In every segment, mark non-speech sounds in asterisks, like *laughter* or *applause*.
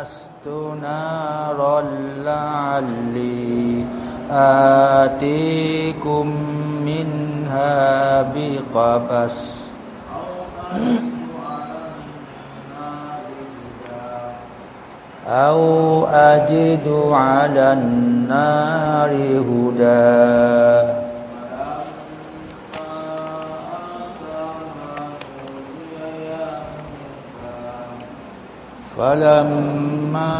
آنست نارا لعلي آتيكم منها بقبس. أو أجد على النار هدى. فلما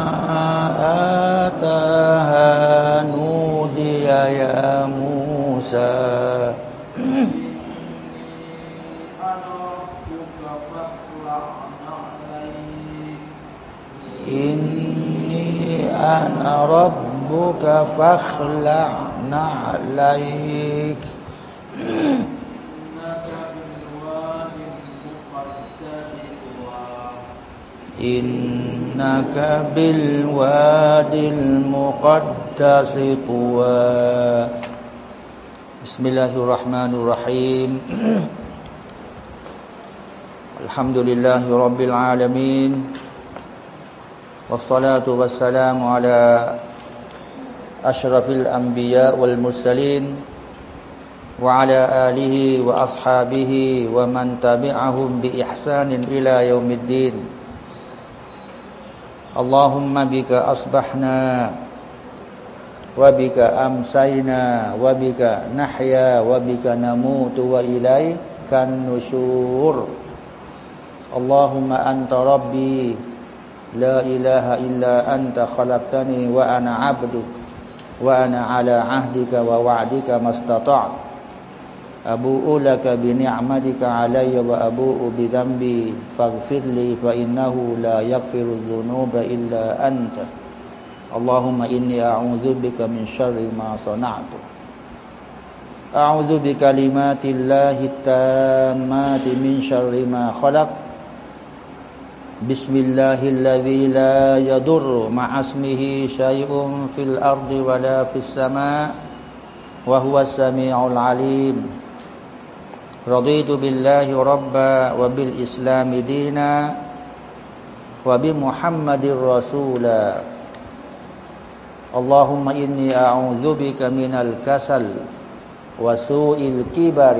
آتاها نودي يا موسى. إني أنا ربك فاخلع نعليك إنك بالواد المقدس طوى. بسم الله الرحمن الرحيم. *clears throat* الحمد لله رب العالمين والصلاة والسلام على أشرف الأنبياء والمرسلين وعلى آله وأصحابه ومن تبعهم بإحسان إلى يوم الدين. اللهم بك أصبحنا وبك أمسينا وبك نحيا وبك نموت وإليك النشور. اللهم أنت ربي لا إله إلا أنت خلقتني وأنا عبدك وأنا على عهدك ووعدك ما استطعت. أبوء لك بنعمتك علي وأبوء بذنبي فاغفر لي فإنه لا يغفر الذنوب إلا أنت. اللهم إني أعوذ بك من شر ما صنعت. أعوذ بكلمات الله التامات من شر ما خلق. بسم الله الذي لا يضر مع اسمه شيء في الأرض ولا في السماء وهو السميع العليم. رضيت بالله ربا وبالإسلام دينا وبمحمد رسولا. اللهم إني أعوذ بك من الكسل وسوء الكبر.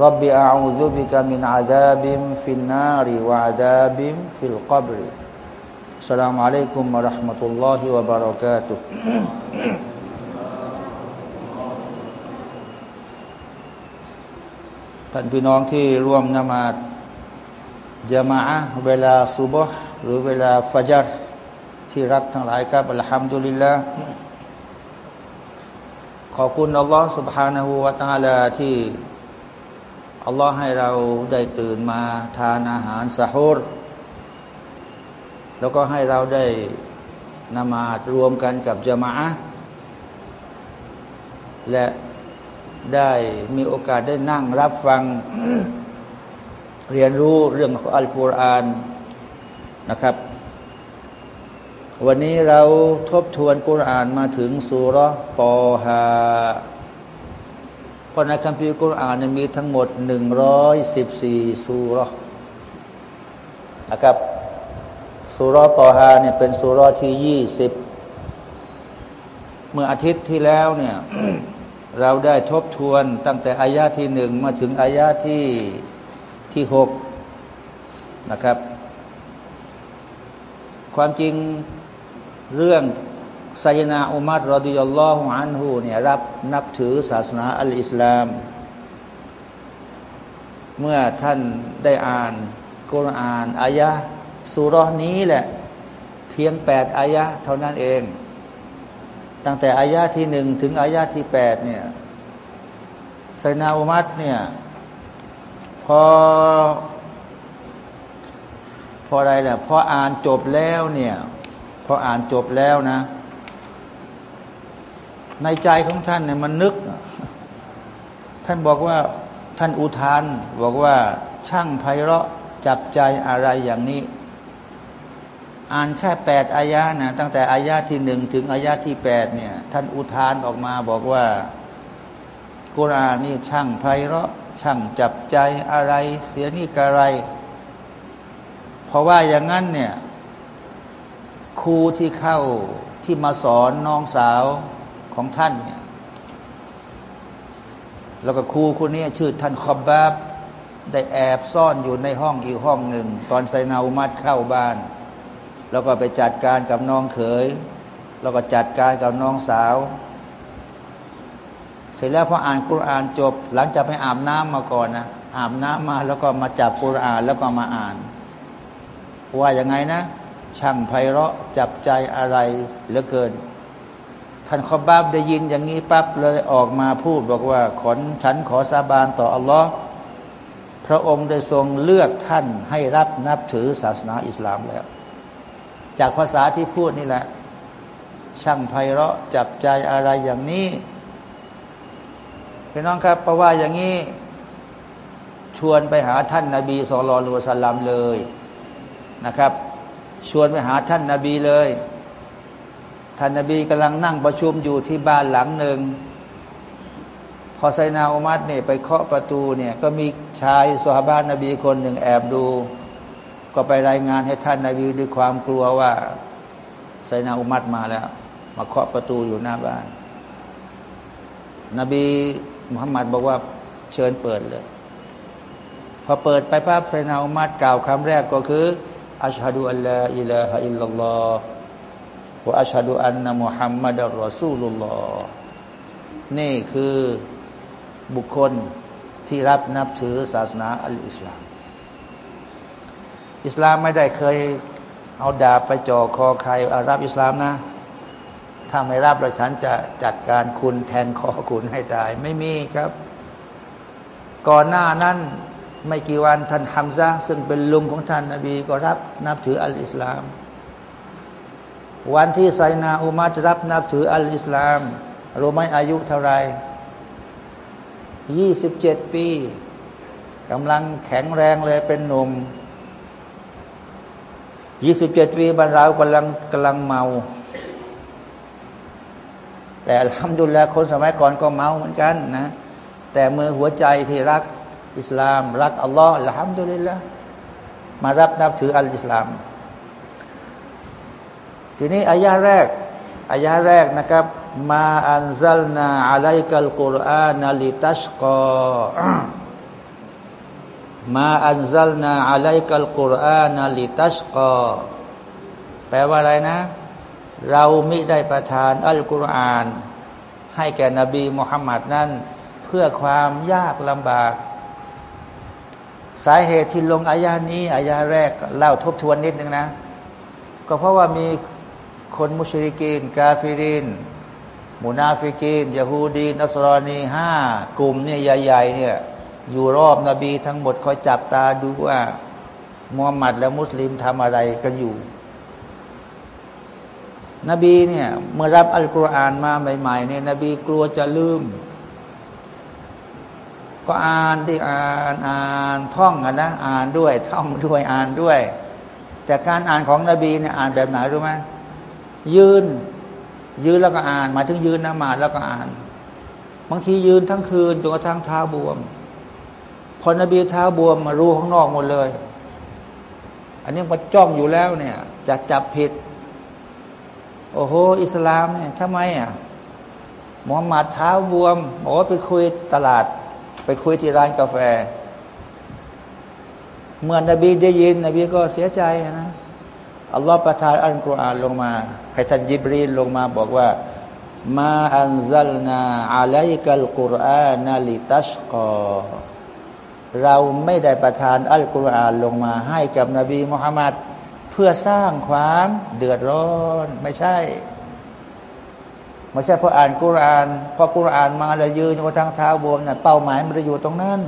رب أعوذ بك من عذاب في النار وعذاب في القبر. السلام عليكم ورحمة الله وبركاته. ท่านพี่น้องที่ร่วมนมาดจามาเวลาซุบฮ์หรือเวลาฟัจรที่รักทั้งหลายครับอัลฮัมดุลิลละขอบคุณอัลลอฮ์ سبحانه และ تعالى ที่อัลลอฮ์ให้เราได้ตื่นมาทานอาหารสะฮุรแล้วก็ให้เราได้นมาดรวมกันกับจามาและ ได้มีโอกาสได้นั่งรับฟัง เรียนรู้เรื่องของอัลกุรอานนะครับ วันนี้เราทบทวนกุรอานมาถึงสุรตอฮาเพราะในคัมภีร์กุรอานมีทั้งหมดหนึ่งร้อยสิบสี่สุรนะครับสุรตอฮาเนี่ยเป็นสุรที่ยี่สิบเมื่ออาทิตย์ที่แล้วเนี่ย เราได้ทบทวนตั้งแต่อายาที่หนึ่งมาถึงอายาที่ที่หกนะครับ ความจริงเรื่องไซนาอุมัดรอดิยัลลอฮุอันฮูเนี่ยรับนับถือศาสนาอัลอิสลาม เมื่อท่านได้อ่านกุรอานอายะสุรนี้แหละ เพียงแปดอายะเท่านั้นเอง ตั้งแต่อายาที่หนึ่งถึงอายาที่แปดเนี่ยไซนาอุมัตเนี่ย พอ พออะไรแหละพออ่านจบแล้วเนี่ย พออ่านจบแล้วนะ ในใจของท่านเนี่ยมันนึก ท่านบอกว่าท่านอุทานบอกว่าช่างไพเราะจับใจอะไรอย่างนี้ อ่านแค่แปดอายะนะตั้งแต่อายะที่หนึ่งถึงอายะที่แปดเนี่ย ท่านอุทานออกมาบอกว่ากุรานนี่ช่างไพเราะช่างจับใจอะไรเสียนี่กระไร เพราะว่าอย่างนั้นเนี่ยครูที่เข้าที่มาสอนน้องสาวของท่านเนี่ยแล้วก็ครูคนนี้ชื่อท่านคอบบาบได้แอบซ่อนอยู่ในห้องอีกห้องหนึ่ง ตอนไซนาอุมัดเข้าบ้าน แล้วก็ไปจัดการกับน้องเขย แล้วก็จัดการกับน้องสาว เสร็จแล้วพออ่านกุรานจบ หลังจากไปอาบน้ำมาก่อนนะอาบน้ำมาแล้วก็มาจับกุรานแล้วก็มาอ่าน ว่าอย่างไงนะ ช่างไพเราะจับใจอะไรเหลือเกิน ท่านขอบาบได้ยินอย่างนี้ปั๊บเลยออกมาพูดบอกว่าขอนฉันขอสาบานต่ออัลลอฮ์พระองค์ได้ทรงเลือกท่านให้รับนับถือศาสนาอิสลามแล้ว จากภาษาที่พูดนี่แหละ ช่างไพเราะจับใจอะไรอย่างนี้พี่น้องครับเพราะว่าอย่างนี้ชวนไปหาท่านนาบีสุลต่านสลลัมเลยนะครับ ชวนไปหาท่านนาบีเลย ท่านนาบีกำลังนั่งประชุมอยู่ที่บ้านหลังหนึ่งพอไซนาอุมัดเนี่ยไปเคาะประตูเนี่ยก็มีชายสหบ้านนบีคนหนึ่งแอบดู ก็ไปรายงานให้ท่านนาบีด้วยความกลัวว่าไซนาอุมัดมาแล้ว มาเคาะประตูอยู่หน้าบ้าน นบีมุฮัมมัดบอกว่าเชิญเปิดเลย พอเปิดไปภาพไซยิดินาอุมัรกล่าวคำแรกก็คือأشهد أن لا إله إلا الله وأشهد أن محمدا رسول اللهนี่คือบุคคลที่รับนับถือศาสนาอัลอิสลาม อิสลามไม่ได้เคยเอาดาบไปจ่อคอใครอ่ะรับอิสลามนะ ถ้าไม่รับแล้วฉันจะจัดการคุณแทนคอคุณให้ตาย ไม่มีครับ ก่อนหน้านั้นไม่กี่วันท่านฮัมซะซึ่งเป็นลุงของท่านนาบีก็รับนับถืออัลอิสลาม วันที่ไซนาอุมัดรับนับถืออัลอิสลามรู้ไหมอายุเท่าไรยี่สิบเจ็ดปีกำลังแข็งแรงเลยเป็นหนุ่ม ยี่สิบเจ็ดปีบรรเรากำลังกำลังเมา แต่ الحمد لله คนสมัยก่อนก็เมาเหมือนกันนะ แต่มีหัวใจที่รักอิสลาม รักอัลลอฮ์الحمد للهมารับนับถืออัลอิสลาม ทีนี้อายาแรกอายาแรกนะครับما أنزلنا عليك القرآن لتشقى ما أنزلنا عليك القرآن لتشقىแปลว่าอะไรนะ เรามิได้ประทานอัลกุรอาน ให้แก่นบีมุฮัมมัดนั้น เพื่อความยากลำบาก สาเหตุที่ลงอายานี้อายาแรกเล่าทบทวนนิดนึงนะ ก็เพราะว่ามีคนมุชริกีน กาฟิรินมุนาฟิกีนยาฮูดีนัสรอนีห้ากลุ่มเนี่ยใหญ่ๆเนี่ย อยู่รอบนบีทั้งหมดคอยจับตาดูว่ามุฮัมมัดและมุสลิมทำอะไรกันอยู่ นบีเนี่ยเมื่อรับอัลกุรอานมาใหม่ๆเนี่ยนบีกลัวจะลืม ก็อ่านที่อ่านอ่านท่องกันนะอ่านด้วย ท่องด้วยอ่านด้วย แต่การอ่านของนบีเนี่ยอ่านแบบไหนรู้ไหมยืน ยืนแล้วก็อ่าน มาถึงยืนนมาแล้วก็อ่าน บางทียืนทั้งคืนจนกระทั่งเท้าบวม พอนบีเท้าบวมมารู้ข้างนอกหมดเลย อันนี้มาจ้องอยู่แล้วเนี่ยจะจับผิด โอ้โห อิสลามเนี่ยทำไมอะมุฮัมมัดเท้าบวมโอ้ไปคุยตลาด ไปคุยที่ร้านกาแฟ เมื่อนบีได้ยิน นบีก็เสียใจนะอัลลอฮฺประทานอัลกุรอานลงมา ให้ท่านยิบรีนลงมาบอกว่ามาอันซัลนาอะลัยกัลกุรอานาลิตัชกอ เราไม่ได้ประทานอัลกุรอานลงมาให้กับนบีมุฮัมมัดเพื่อสร้างความเดือดร้อนไม่ใช่ไม่ใช่พออ่านกุรอานพอกุรอานมาแล้วยืนกระทั่งเท้าบวมนะ่ะเป้าหมายมันจะอยู่ตรงนั้น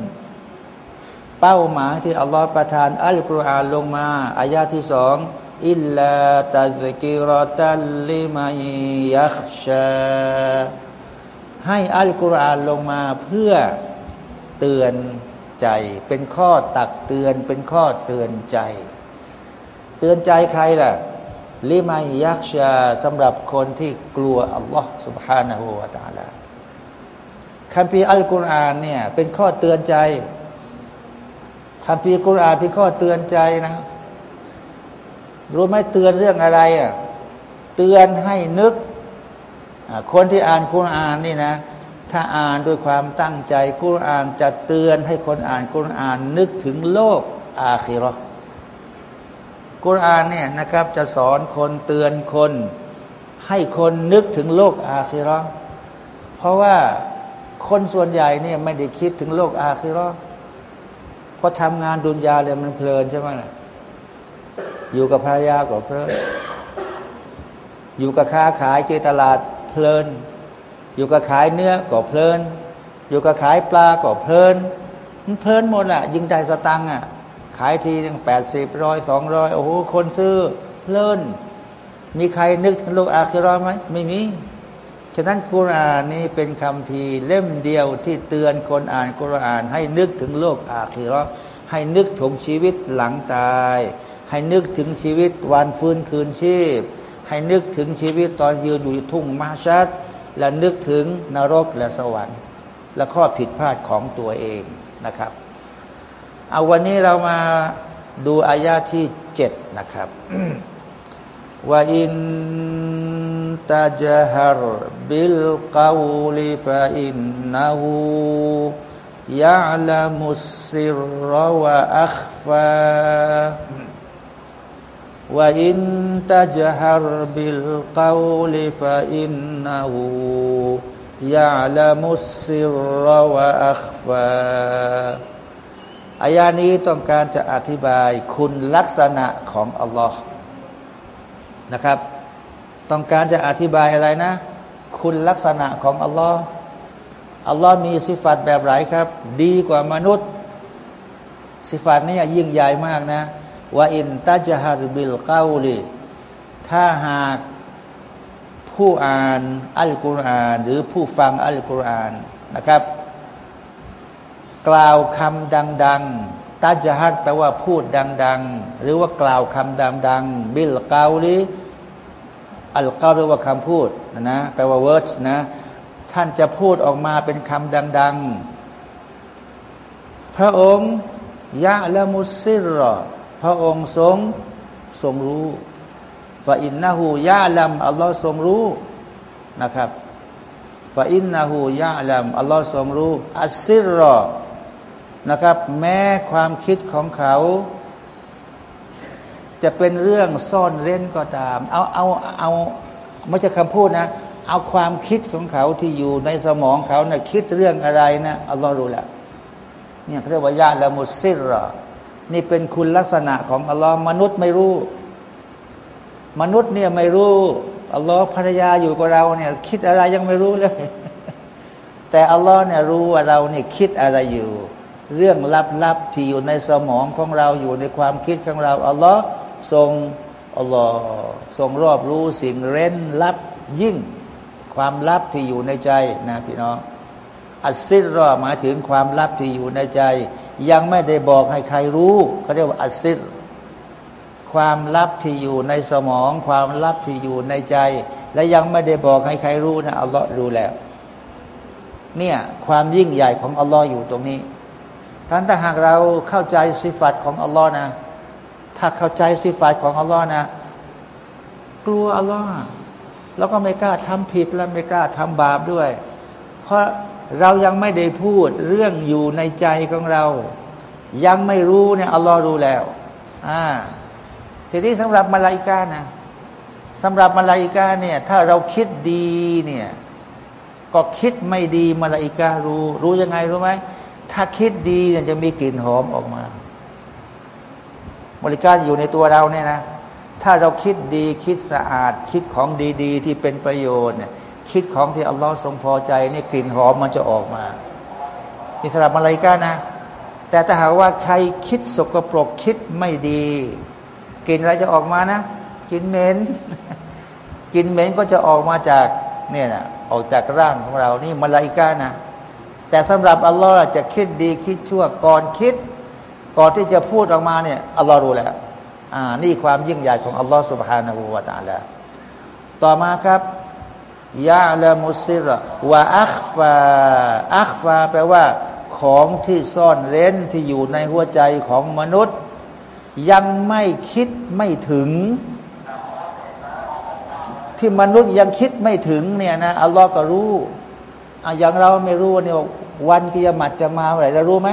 เป้าหมายที่อัลลอฮฺประทานอัลกุรอานลงมาอายาที่สองอิลลาตัซกิรตัลลิมัยยักชาให้อัลกุรอานลงมาเพื่อเตือน ใจ เป็นข้อตักเตือนเป็นข้อเตือนใจ เตือนใจใครล่ะลิมัยยักชาสำหรับคนที่กลัวอัลลอฮ์ سبحانه และ تعالى คัมภีร์อัลกุรอานเนี่ยเป็นข้อเตือนใจคัมภีร์กุรอานเป็นข้อเตือนใจนะรู้ไหมเตือนเรื่องอะไรอ่ะ เตือนให้นึก คนที่อ่านคุรานนี่นะ ถ้าอ่านด้วยความตั้งใจคุรานจะเตือนให้คนอ่านคุรานนึกถึงโลกอาคิรอกุรานเนี่ยนะครับจะสอนคนเตือนคน ให้คนนึกถึงโลกอาคิรอเพราะว่าคนส่วนใหญ่เนี่ยไม่ได้คิดถึงโลกอาคิรอเพราะทำงานดุนยาเลยมันเพลินใช่ไหมล่ะอยู่กับภรรยาก็เพลินอยู่กับค้าขายเจตลาดเพลิน อยู่กับขายเนื้อก็เพลิน อยู่กับขายปลาก็เพลิน มันเพลินหมดแหละยิงใจสตังอะ ขายทีตั้งแปดสิบร้อยสองร้อยโอ้โหคนซื้อเพลิน มีใครนึกถึงโลกอาคิรอไหมไม่มีฉะนั้นกุรอานนี้เป็นคำพีเล่มเดียวที่เตือนคนอ่านกุรอาน ให้นึกถึงโลกอาคิรอให้นึกถึงชีวิตหลังตาย ให้นึกถึงชีวิตวันฟื้นคืนชีพ ให้นึกถึงชีวิตตอนยืนอยู่ทุ่งมะห์ชัร และนึกถึงนรกและสวรรค์ และข้อผิดพลาดของตัวเองนะครับ เอาวันนี้เรามาดูอายาที่เจ็ดนะครับوإن تجهر بالقول فإن نه يعلم السر وأخفى وإن تجهر بالقول فإنه يعلم السر وأخفىอายานี้ต้องการจะอธิบายคุณลักษณะของอัลลอฮ์นะครับ ต้องการจะอธิบายอะไรนะ คุณลักษณะของอัลลอฮ์อัลลอฮ์มีสิฟัตแบบไหนครับ ดีกว่ามนุษย์ สิฟัตนี้ยิ่งใหญ่มากนะ وإن تجهر بالقولถ้าหากผู้อ่านอัลกุรอานหรือผู้ฟังอัลกุรอานนะครับ กล่าวคำดัง ๆتجهرแปลว่าพูดดัง ๆ หรือว่ากล่าวคำดัง ๆ บิลเกาลีอัลเกาแปลว่าคำพูดนะแปลว่า words นะท่านจะพูดออกมาเป็นคำดัง ๆ พระองค์ยะละมุสิรพ ระองค์ทรงทรงรู้ฟาอินนาหูยะลัมอัลลอฮ์ทรงรู้นะครับฟาอินนาหูยะลัมอัลลอฮ์ทรงรู้อัสซิรอนะครับ แม้ความคิดของเขา จะเป็นเรื่องซ่อนเร้นก็ตาม เอาเอาเอาไม่ใช่คำพูดนะ เอาความคิดของเขาที่อยู่ในสมองเขานะ่ยคิดเรื่องอะไรนะอัลลอฮ์รู้แหละเนี่ยเรียกว่ายะละมุสซิรอ นี่เป็นคุณลักษณะของอัลลอฮ์มนุษย์ไม่รู้ มนุษย์เนี่ยไม่รู้อัลลอฮ์ภรรยาอยู่กับเราเนี่ย คิดอะไรยังไม่รู้เลย แต่อัลลอฮ์เนี่ยรู้ว่าเราเนี่ยคิดอะไรอยู่ เรื่องลับๆที่อยู่ในสมองของเราอยู่ในความคิดของเราอัลลอฮ์ทรงอัลลอฮ์ทรงรอบรู้สิ่งเร้นลับยิ่ง ความลับที่อยู่ในใจนะพี่น้องอัสซิรอหมายถึงความลับที่อยู่ในใจ ยังไม่ได้บอกให้ใครรู้เขาเรียกว่าอัศซิรความลับที่อยู่ในสมอง ความลับที่อยู่ในใจ และยังไม่ได้บอกให้ใครรู้นะอัลลอฮ์รู้แล้ว เนี่ยความยิ่งใหญ่ของอัลลอฮ์อยู่ตรงนี้ท่านถ้าหากเราเข้าใจสิฟัตของอัลลอฮ์นะ ถ้าเข้าใจสิฟัตของอัลลอฮ์นะ กลัวอัลลอฮ์แล้วก็ไม่กล้าทำผิดและไม่กล้าทำบาปด้วย เพราะ เรายังไม่ได้พูดเรื่องอยู่ในใจของเรา ยังไม่รู้เนี่ยอัลลอฮ์รู้แล้ว อ่าทีนี้สำหรับมาลาอิกานะสำหรับมาลาอิกาเนี่ยถ้าเราคิดดีเนี่ยก็คิดไม่ดีมาลาอิการู้ รู้ยังไงรู้ไหมถ้าคิดดีเนี่ยจะมีกลิ่นหอมออกมามาลาอิกาอยู่ในตัวเราเนี่ยนะถ้าเราคิดดีคิดสะอาดคิดของดี ๆ ที่เป็นประโยชน์เนี่ย คิดของที่อัลลอฮ์ทรงพอใจนี่กลิ่นหอมมันจะออกมานี่สำหรับอะไรกันนะ แต่ถ้าหากว่าใครคิดสกปรกคิดไม่ดีกลิ่นอะไรจะออกมานะกลิ่นเหม็นกลิ่นเหม็นก็จะออกมาจากเนี่ยนะออกจากร่างของเรานี่มาลายกานะ แต่สำหรับอัลลอฮ์จะคิดดีคิดชั่วก่อนคิด ก่อนที่จะพูดออกมาเนี่ยอัลลอฮ์รู้แล้วอ่านี่ความยิ่งใหญ่ของอัลลอฮ์สุบฮานาหูวาตาละต่อมาครับ ยาละมุสิรวะอัคฟาอัคฟาแปลว่า ของที่ซ่อนเร้นที่อยู่ในหัวใจของมนุษย์ ยังไม่คิดไม่ถึง ที่มนุษย์ยังคิดไม่ถึงเนี่ยนะอัลลอฮ์ก็รู้อะอย่างเราไม่รู้เนี่ยวันกิยามัดจะมาเมื่อไหร่เรารู้ไหม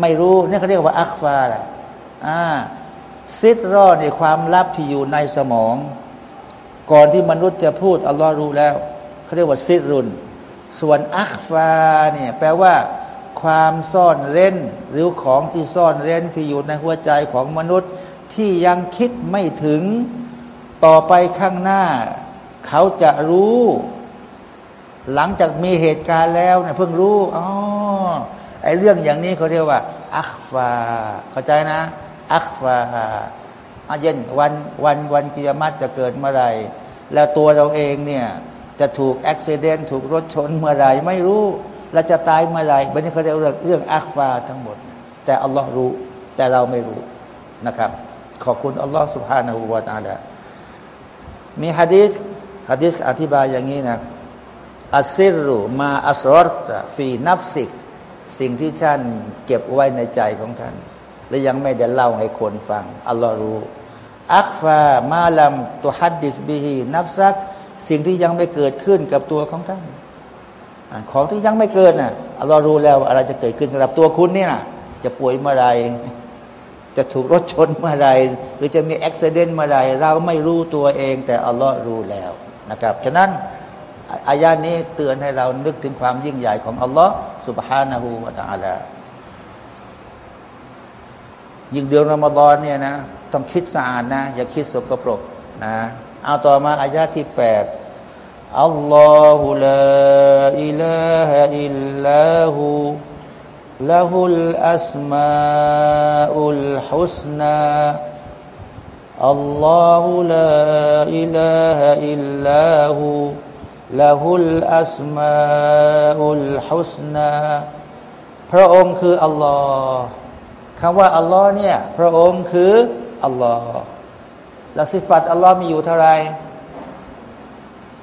ไม่รู้นี่เขาเรียกว่าอัคฟาแหละอ่าซิดรอดในความลับที่อยู่ในสมอง ก่อนที่มนุษย์จะพูดอัลลอฮ์รู้แล้วเขาเรียกว่าซิรุน ส่วนอัคฟาเนี่ยแปลว่าความซ่อนเร้น หรือของที่ซ่อนเร้นที่อยู่ในหัวใจของมนุษย์ที่ยังคิดไม่ถึงต่อไปข้างหน้า เขาจะรู้ หลังจากมีเหตุการณ์แล้วเนี่ยเพิ่งรู้อ๋อไอเรื่องอย่างนี้เขาเรียกว่า อัคฟาเข้าใจนะ อัคฟา อาเย็นวันวันวันกิยามัตจะเกิดเมื่อไรแล้วตัวเราเองเนี่ยจะถูกอุบิเหตุถูกรถชนเมื่อไรไม่รู้เราจะตายเมื่อไรบันนี้เขาเรียกเรื่ององอัคฟาทั้งหมด แต่อัลลอฮ์รู้ แต่เราไม่รู้นะครับ ขอบคุณอัลลอฮ์สุบฮานาหูวาตาละมีฮะดีษฮะดีษอธิบายอย่างนี้นะอัสซิรุมาอัสรอตฟีนับสิกสิ่งที่ท่านเก็บไว้ในใจของท่าน และยังไม่ได้เล่าให้คนฟัง อัลลอฮ์รู้ อักฟามาลัมตุฮัดดิสบิฮีนับซัก สิ่งที่ยังไม่เกิดขึ้นกับตัวของท่านของที่ยังไม่เกิดน่ะอัลลอฮ์รู้แล้วอะไรจะเกิดขึ้นสำหรับตัวคุณเนี่ยจะป่วยเมื่อไรจะถูกรถชนเมื่อไรหรือจะมีอุบิเหตุเมื่อไรเราไม่รู้ตัวเอง แต่อัลลอฮ์รู้แล้วนะครับฉะนั้นอายานี้เตือนให้เรานึกถึงความยิ่งใหญ่ของอัลลอฮ์ سبحانه และ تعالى ยิ่งเดือนรอมฎอนเนี่ยนะต้องคิดสะอาดนะ อย่าคิดสกปรกนะเอาต่อมาอายาที่แปดอัลลอฮุลาอิลาฮะอิลลาหูละหุลอัสมาอุลฮุสนาอัลลอฮุลาอิลาฮะอิลลาหูละหุลอัสมาอุลฮุสนาพระองค์คืออัลลอฮ์ คำว่าอัลลอฮ์เนี่ยพระองค์คืออัลลอฮ์แล้วสิฟัตอัลลอฮ์มีอยู่เท่าไร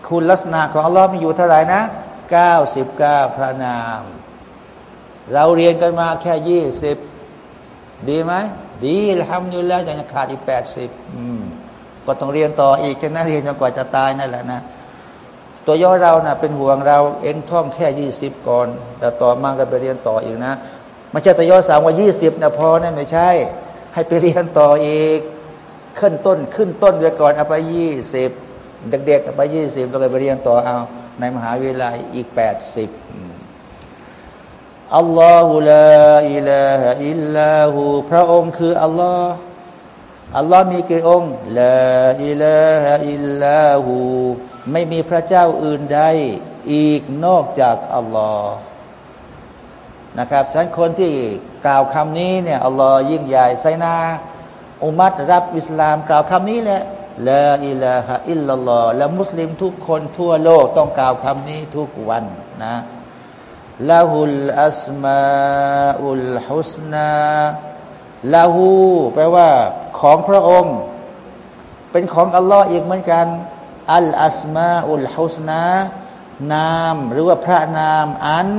คุณลักษณะของอัลลอฮ์มีอยู่เท่าไหร่นะเก้าสิบเก้าพระนาม เราเรียนกันมาแค่ยี่สิบดีไหมดีทำอยู่แล้วยังขาดอีกแปดสิบก็ต้องเรียนต่ออีกจนนั้นเรียนจนกว่าจะตายนั่นแหละนะตัวย่อเรานะ่ะเป็นห่วงเราเองท่องแค่ยี่สิบก่อน แต่ต่อมาก็ไปเรียนต่ออีกนะ ไม่ใช่ตยอสามว่ายี่สิบนะพอนะไม่ใช่ ให้ไปเรียนต่ออีก ขึ้นต้นขึ้นต้นไปก่อนเอาไปยี่สิบเด็กๆไปยี่สิบแล้วก็ไปเรียนต่อเอา ในมหาวิทยาลัยอีกแปดสิบالله لا إله إلا هوพระองค์คืออัลลอฮ์อัลลอฮ์มีกี่องค์لا إله إلا هوไม่มีพระเจ้าอื่นใด อีกนอกจากอัลลอฮ์ นะครับท่านคนที่กล่าวคำนี้เนี่ยอัลลอฮ์ยิ่งใหญ่ไซยิดินาอุมัรรับอิสลามกล่าวคำนี้แหละلا إله إلا اللهและมุสลิมทุกคนทั่วโลกต้องกล่าวคำนี้ทุกวันนะละหุลอัสมาอุลฮุสนาละหูแปลว่าของพระองค์ เป็นของอัลลอฮ์อีกเหมือนกัน อัลอัสมาอุลฮุสนานาม หรือว่าพระนามอัน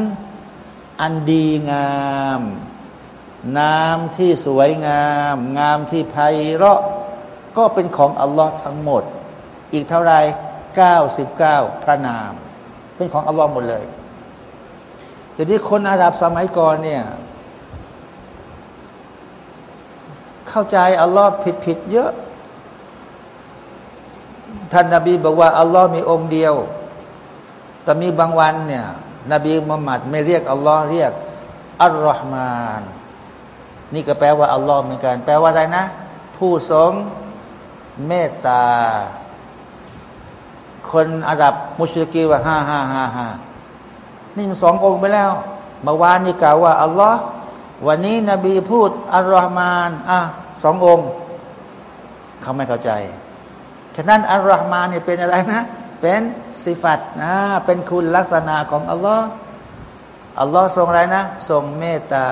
อันดีงามนามที่สวยงาม งามที่ไพเราะ ก็เป็นของอัลลอฮ์ทั้งหมด อีกเท่าไรเก้าสิบเก้าพระนาม เป็นของอัลลอฮ์หมดเลยทีนี้คนอาหรับสมัยก่อนเนี่ย เข้าใจอัลลอฮ์ผิดผิดเยอะ ท่านนาบีบอกว่าอัลลอฮ์มีองค์เดียว แต่มีบางวันเนี่ย นบีมุฮัมมัดไม่เรียกอัลลอฮ์เรียกอัลลอฮ์มานนี่ก็แปลว่าอัลลอฮ์เหมือนกัน แปลว่าอะไรนะ ผู้ทรงเมตตา คนอาดับมุชลิกีว่าห้าห้าห้าห้านี่มันสององค์ไปแล้วเมื่อวานนี่กล่าวว่าอัลลอฮ์วันนี้นบีพูดอัลลอฮ์มานอะสององค์ เขาไม่เข้าใจ ฉะนั้นอัลลอฮ์มานเนี่ยเป็นอะไรนะ เป็นสิฟัตนะเป็นคุณลักษณะของอัลลอฮ์อัลลอฮ์ทรงอะไรนะ ทรงเมตตา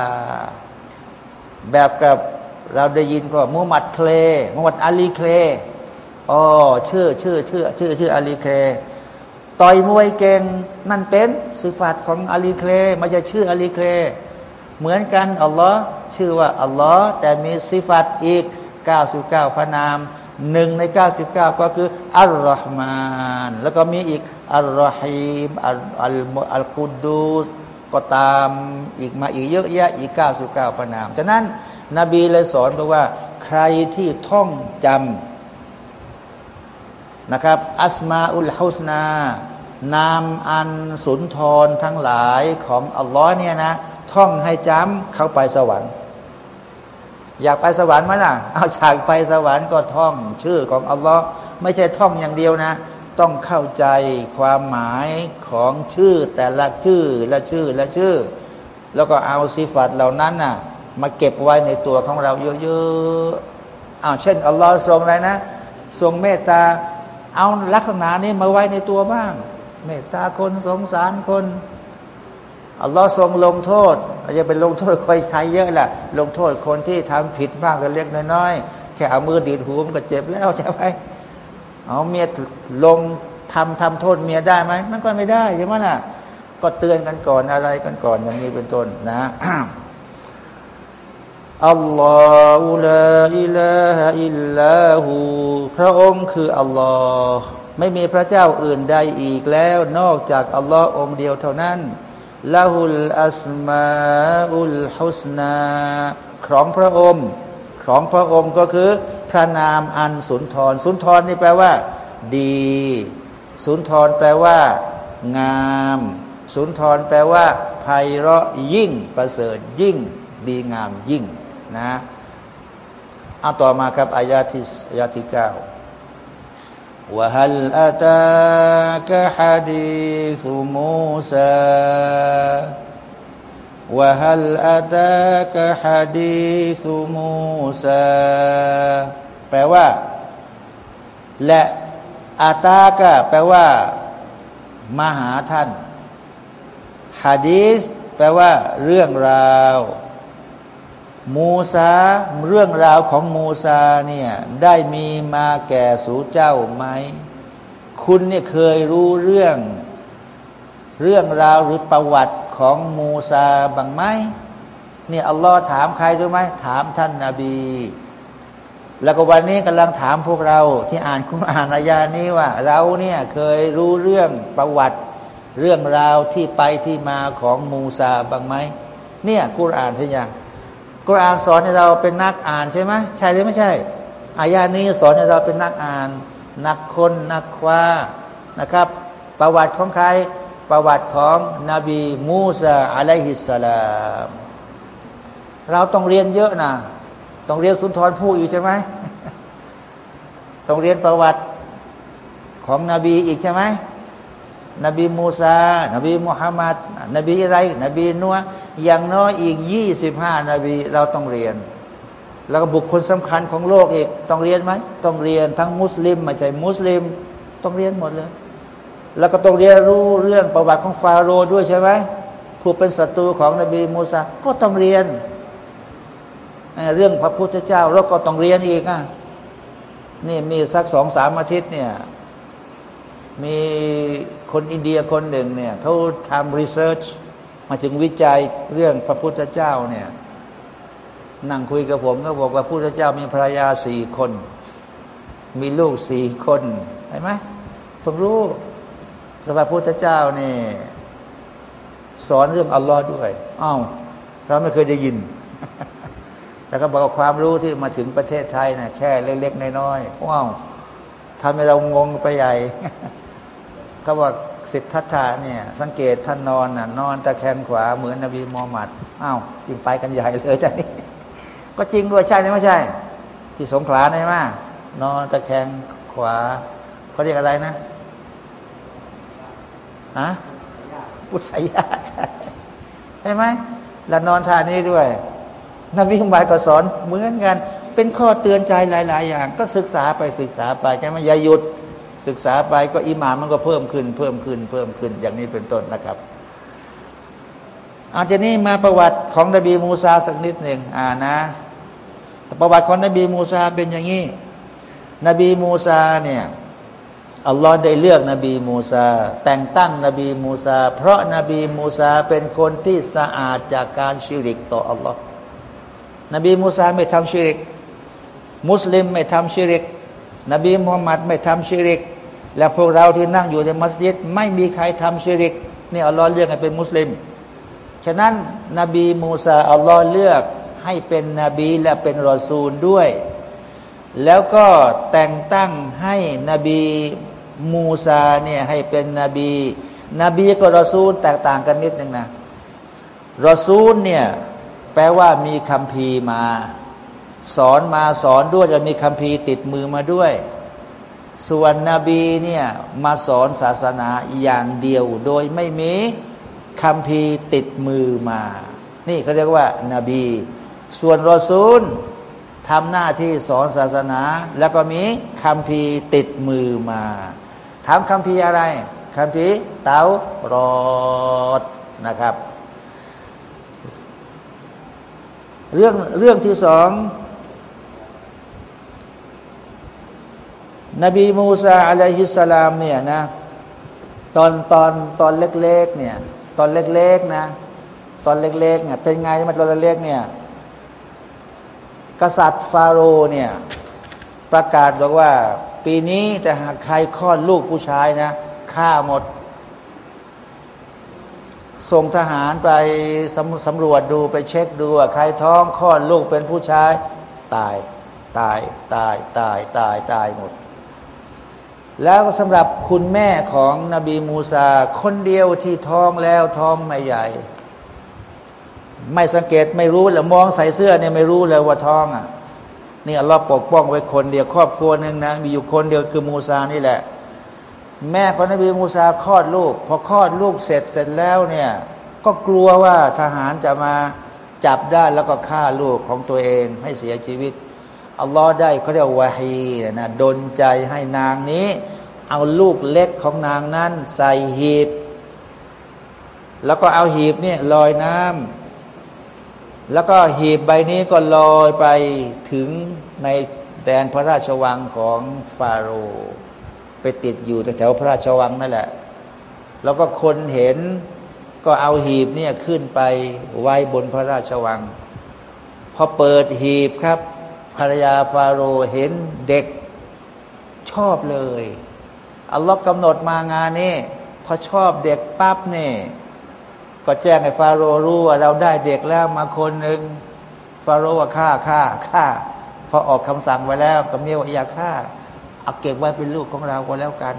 แบบกับเราได้ยินก็มูฮัมหมัดเคลมูฮัมหมัดอาลีเคลอ๋อชื่อชื่อชื่อชื่อชื่ออาลีเคลต่อยมวยเก่งนั่นเป็นสุฟัตของอาลีเคลไม่ใช่ชื่ออาลีเคลเหมือนกันอัลลอฮ์ชื่อว่าอัลลอฮ์แต่มีสิฟัตอีก 99 พระนาม หนึ่งในเก้าสิบเก้าก็คืออัลลอฮ์มานแล้วก็มีอีกอัลลอฮีมอัลอัลอัลกุดูสก็ตามอีกมาอีกเยอะแยะอีกเก้าสิบเก้าพระนาม ฉะนั้น นบีเลยสอนบอกว่า ใครที่ท่องจำนะครับ อัสมาอุลฮุสนานามอันสุนทรทั้งหลายของอัลลอฮ์เนี่ยนะ ท่องให้จำเข้าไปสวรรค์ อยากไปสวรรค์ไหมล่ะ เอาฉากไปสวรรค์ก็ท่อง ชื่อของอัลลอฮ์ไม่ใช่ท่องอย่างเดียวนะ ต้องเข้าใจความหมายของชื่อแต่ละชื่อละชื่อละชื่อ แล้วก็เอาสิฟัตเหล่านั้นน่ะ มาเก็บไว้ในตัวของเราเยอะๆอ้าวเช่นอัลลอฮ์ทรงอะไรนะ ทรงเมตตา เอาลักษณะนี้มาไว้ในตัวบ้าง เมตตาคนสงสารคน อัลลอฮ์ทรงลงโทษอาจจะเป็นลงโทษใครใครเยอะแหละลงโทษคนที่ทำผิดบ้างก็เล็กน้อยๆแค่เอามือดีดหูมันก็เจ็บแล้วใช่ไหมเอาเมียลงทำทำโทษเมียได้ไหมมันก็ไม่ได้ใช่ไหมล่ะ ก็เตือนกันก่อนอะไรกันก่อนอย่างนี้เป็นต้นนะอัลลอฮฺลาอิลาฮอิลลาหูพระองค์คืออัลลอฮ์ไม่มีพระเจ้าอื่นใดอีกแล้ว นอกจากอัลลอฮ์องเดียวเท่านั้น ละหุลอัสมาอุลฮุสนาของพระองค์ ของพระองค์ก็คือพระนามอันสุนทร สุนทรนี่แปลว่า ดี สุนทรแปลว่า งาม สุนทรแปลว่าไพเราะยิ่งประเสริฐยิ่ง ดีงามยิ่งนะเอาต่อมาครับอายาที่อายาที่เก้า وهل أتاك حديث موسى وهل أتاك حديث موسى แปลว่า และอาตากะแปลว่า มาหาท่านฮะดีสแปลว่า เรื่องราว มูซาเรื่องราวของมูซาเนี่ยได้มีมาแก่สู่เจ้าไหม คุณเนี่ยเคยรู้เรื่อง เรื่องราวหรือประวัติของมูซาบ้างไหมเนี่ยอัลลอฮ์ถามใครรู้ไหมถามท่านนาบี แล้วก็วันนี้กำลังถามพวกเราที่อ่านคุณอ่านอายานี้ว่า เราเนี่ยเคยรู้เรื่องประวัติ เรื่องราวที่ไปที่มาของมูซาบ้างไหมเนี่ยกุรอานใช่ยัง กุรอานสอนให้เราเป็นนักอ่านใช่ไหมใช่หรือไม่ใช่อายานี้สอนให้เราเป็นนักอ่าน นักคนนักคว้านะครับ ประวัติของใครประวัติของนบีมูซาอะลัยฮิสสลามเราต้องเรียนเยอะนะต้องเรียนสุนทรภู่อีกใช่ไหมต้องเรียนประวัติของนบีอีกใช่ไหมนบีมูซา นบีมุฮัมมัดนบีอะไร นบีนัว อย่างน้อยอีกยี่สิบห้านาบีเราต้องเรียน แล้วก็บุคคลสำคัญของโลกอีกต้องเรียนไหมต้องเรียนทั้งมุสลิมไม่ใช่มุสลิม ต้องเรียนหมดเลย แล้วก็ต้องเรียนรู้เรื่องประวัติของฟาโรห์ด้วยใช่ไหมผู้เป็นศัตรูของนบีมูซาก็ต้องเรียน เรื่องพระพุทธเจ้าเราก็ต้องเรียนอีกอะนี่มีสักสองสามอาทิตย์เนี่ยมีคนอินเดียคนหนึ่งเนี่ยเขาทำรีเสิร์ช มาถึงวิจัยเรื่องพระพุทธเจ้าเนี่ย นั่งคุยกับผมก็บอกว่าพระพุทธเจ้ามีภรรยาสี่คน มีลูกสี่คนเห็นไหมผมรู้สพระพุทธเจ้าเนี่ยสอนเรื่องอัลลอฮ์ด้วยอ้าวเราไม่เคยได้ยินแต่ก็บอกความรู้ที่มาถึงประเทศไทยนะ่ะแค่เล็กๆน้อยๆว้าวทำให้เรางงไปใหญ่เขาบอก สิทธัตถะเนี่ยสังเกตท่านนอนน่ะนอนตะแคงขวาเหมือนนบีมูฮัมมัดอ้าวยิ่งไปกันใหญ่เลยจ้ะนี่ก็จริงด้วยใช่ไหมไม่ใช่ ที่สงขลาใช่ไหมนอนตะแคงขวาเขาเรียกอะไรนะฮะพุทธยาใช่ไหมแล้วนอนท่านี้ด้วย นบีมุฮัมมัดก็สอนเหมือนกัน เป็นข้อเตือนใจหลาย ๆ อย่าง ก็ศึกษาไปศึกษาไปใช่ไหมอย่าหยุด ศึกษาไปก็อีหม่านมันก็เพิ่มขึ้น เพิ่มขึ้น เพิ่มขึ้นอย่างนี้เป็นต้นนะครับอาจจะนี่มาประวัติของนบีมูซาสักนิดหนึ่งอ่านะประวัติของนบีมูซาเป็นอย่างนี้ นบีมูซาเนี่ยอัลลอฮ์ได้เลือกนบีมูซา แต่งตั้งนบีมูซา เพราะนบีมูซาเป็นคนที่สะอาดจากการชิริกต่ออัลลอฮ์นบีมูซาไม่ทำชิริก มุสลิมไม่ทำชิริก นบีมุฮัมมัดไม่ทำชิริก และพวกเราที่นั่งอยู่ในมัสยิด ไม่มีใครทำชิริกนี่อัลลอฮ์เลือกให้เป็นมุสลิม ฉะนั้นนบีมูซาอัลลอฮ์เลือกให้เป็นนบีและเป็นรอซูลด้วย แล้วก็แต่งตั้งให้นบีมูซาเนี่ยให้เป็นนบี นบีกับรอซูลแตกต่างกันนิดนึงนะรอซูลเนี่ยแปลว่ามีคำพีมา สอนมาสอนด้วยจะมีคำพีติดมือมาด้วย ส่วนนบีเนี่ยมาสอนศาสนาอย่างเดียว โดยไม่มีคำพีติดมือมา นี่เขาเรียกว่านาบี ส่วนรอซูลทำหน้าที่สอนศาสนา แล้วก็มีคำพีติดมือมาถามคำพีอะไรคำพีเตารอดนะครับ เรื่องเรื่องที่สอง นบีมูซาอะลัยฮิสสลามเนี่ยนะตอนตอนตอนเล็กๆเนี่ย ตอนเล็กๆนะ ตอนเล็กๆเนี่ยเป็นไงมาตอนเล็กๆเนี่ย กษัตริย์ฟาโรห์เนี่ย ประกาศบอกว่า ปีนี้แต่หากใครคลอดลูกผู้ชายนะฆ่าหมด ส่งทหารไปสำสำรวจดูไปเช็คดูว่าใครท้องคลอดลูกเป็นผู้ชาย ตาย ตาย ตาย ตาย ตาย ตายหมด แล้วสำหรับคุณแม่ของนบีมูซา คนเดียวที่ท้องแล้วท้องไม่ใหญ่ ไม่สังเกตไม่รู้แล้วมองใส่เสื้อเนี่ยไม่รู้เลยว่าท้องอะนี่อัลลอฮ์ปกป้องไว้คนเดียวครอบครัวหนึ่งนะมีอยู่คนเดียวคือมูซานี่แหละ แม่ของนบีมูซาคลอดลูก พอคลอดลูกเสร็จเสร็จแล้วเนี่ย ก็กลัวว่าทหารจะมาจับได้แล้วก็ฆ่าลูกของตัวเองให้เสียชีวิต อัลลอฮ์ได้เขาเรียกวาฮีนะดนใจให้นางนี้ เอาลูกเล็กของนางนั้น ใส่หีบ แล้วก็เอาหีบเนี่ยลอยน้ำแล้วก็หีบใบนี้ก็ลอยไปถึงในแดนพระราชวังของฟาโรห์ไปติดอยู่แถวพระราชวังนั่นแหละ แล้วก็คนเห็นก็เอาหีบเนี่ยขึ้นไปไว้บนพระราชวัง พอเปิดหีบครับ ภรรยาฟาโรห์เห็นเด็กชอบเลย อัลลอฮ์กำหนดมางานนี้พอชอบเด็กปั๊บเนี่ ก็แจ้งให้ฟาโรห์รู้ว่าเราได้เด็กแล้วมาคนหนึ่งฟาโรห์ว่าฆ่าฆ่าฆ่าพอออกคำสั่งไว้แล้วก็เมียว่าอย่าฆ่าเอาเก็บไว้เป็นลูกของเราก็แล้วกัน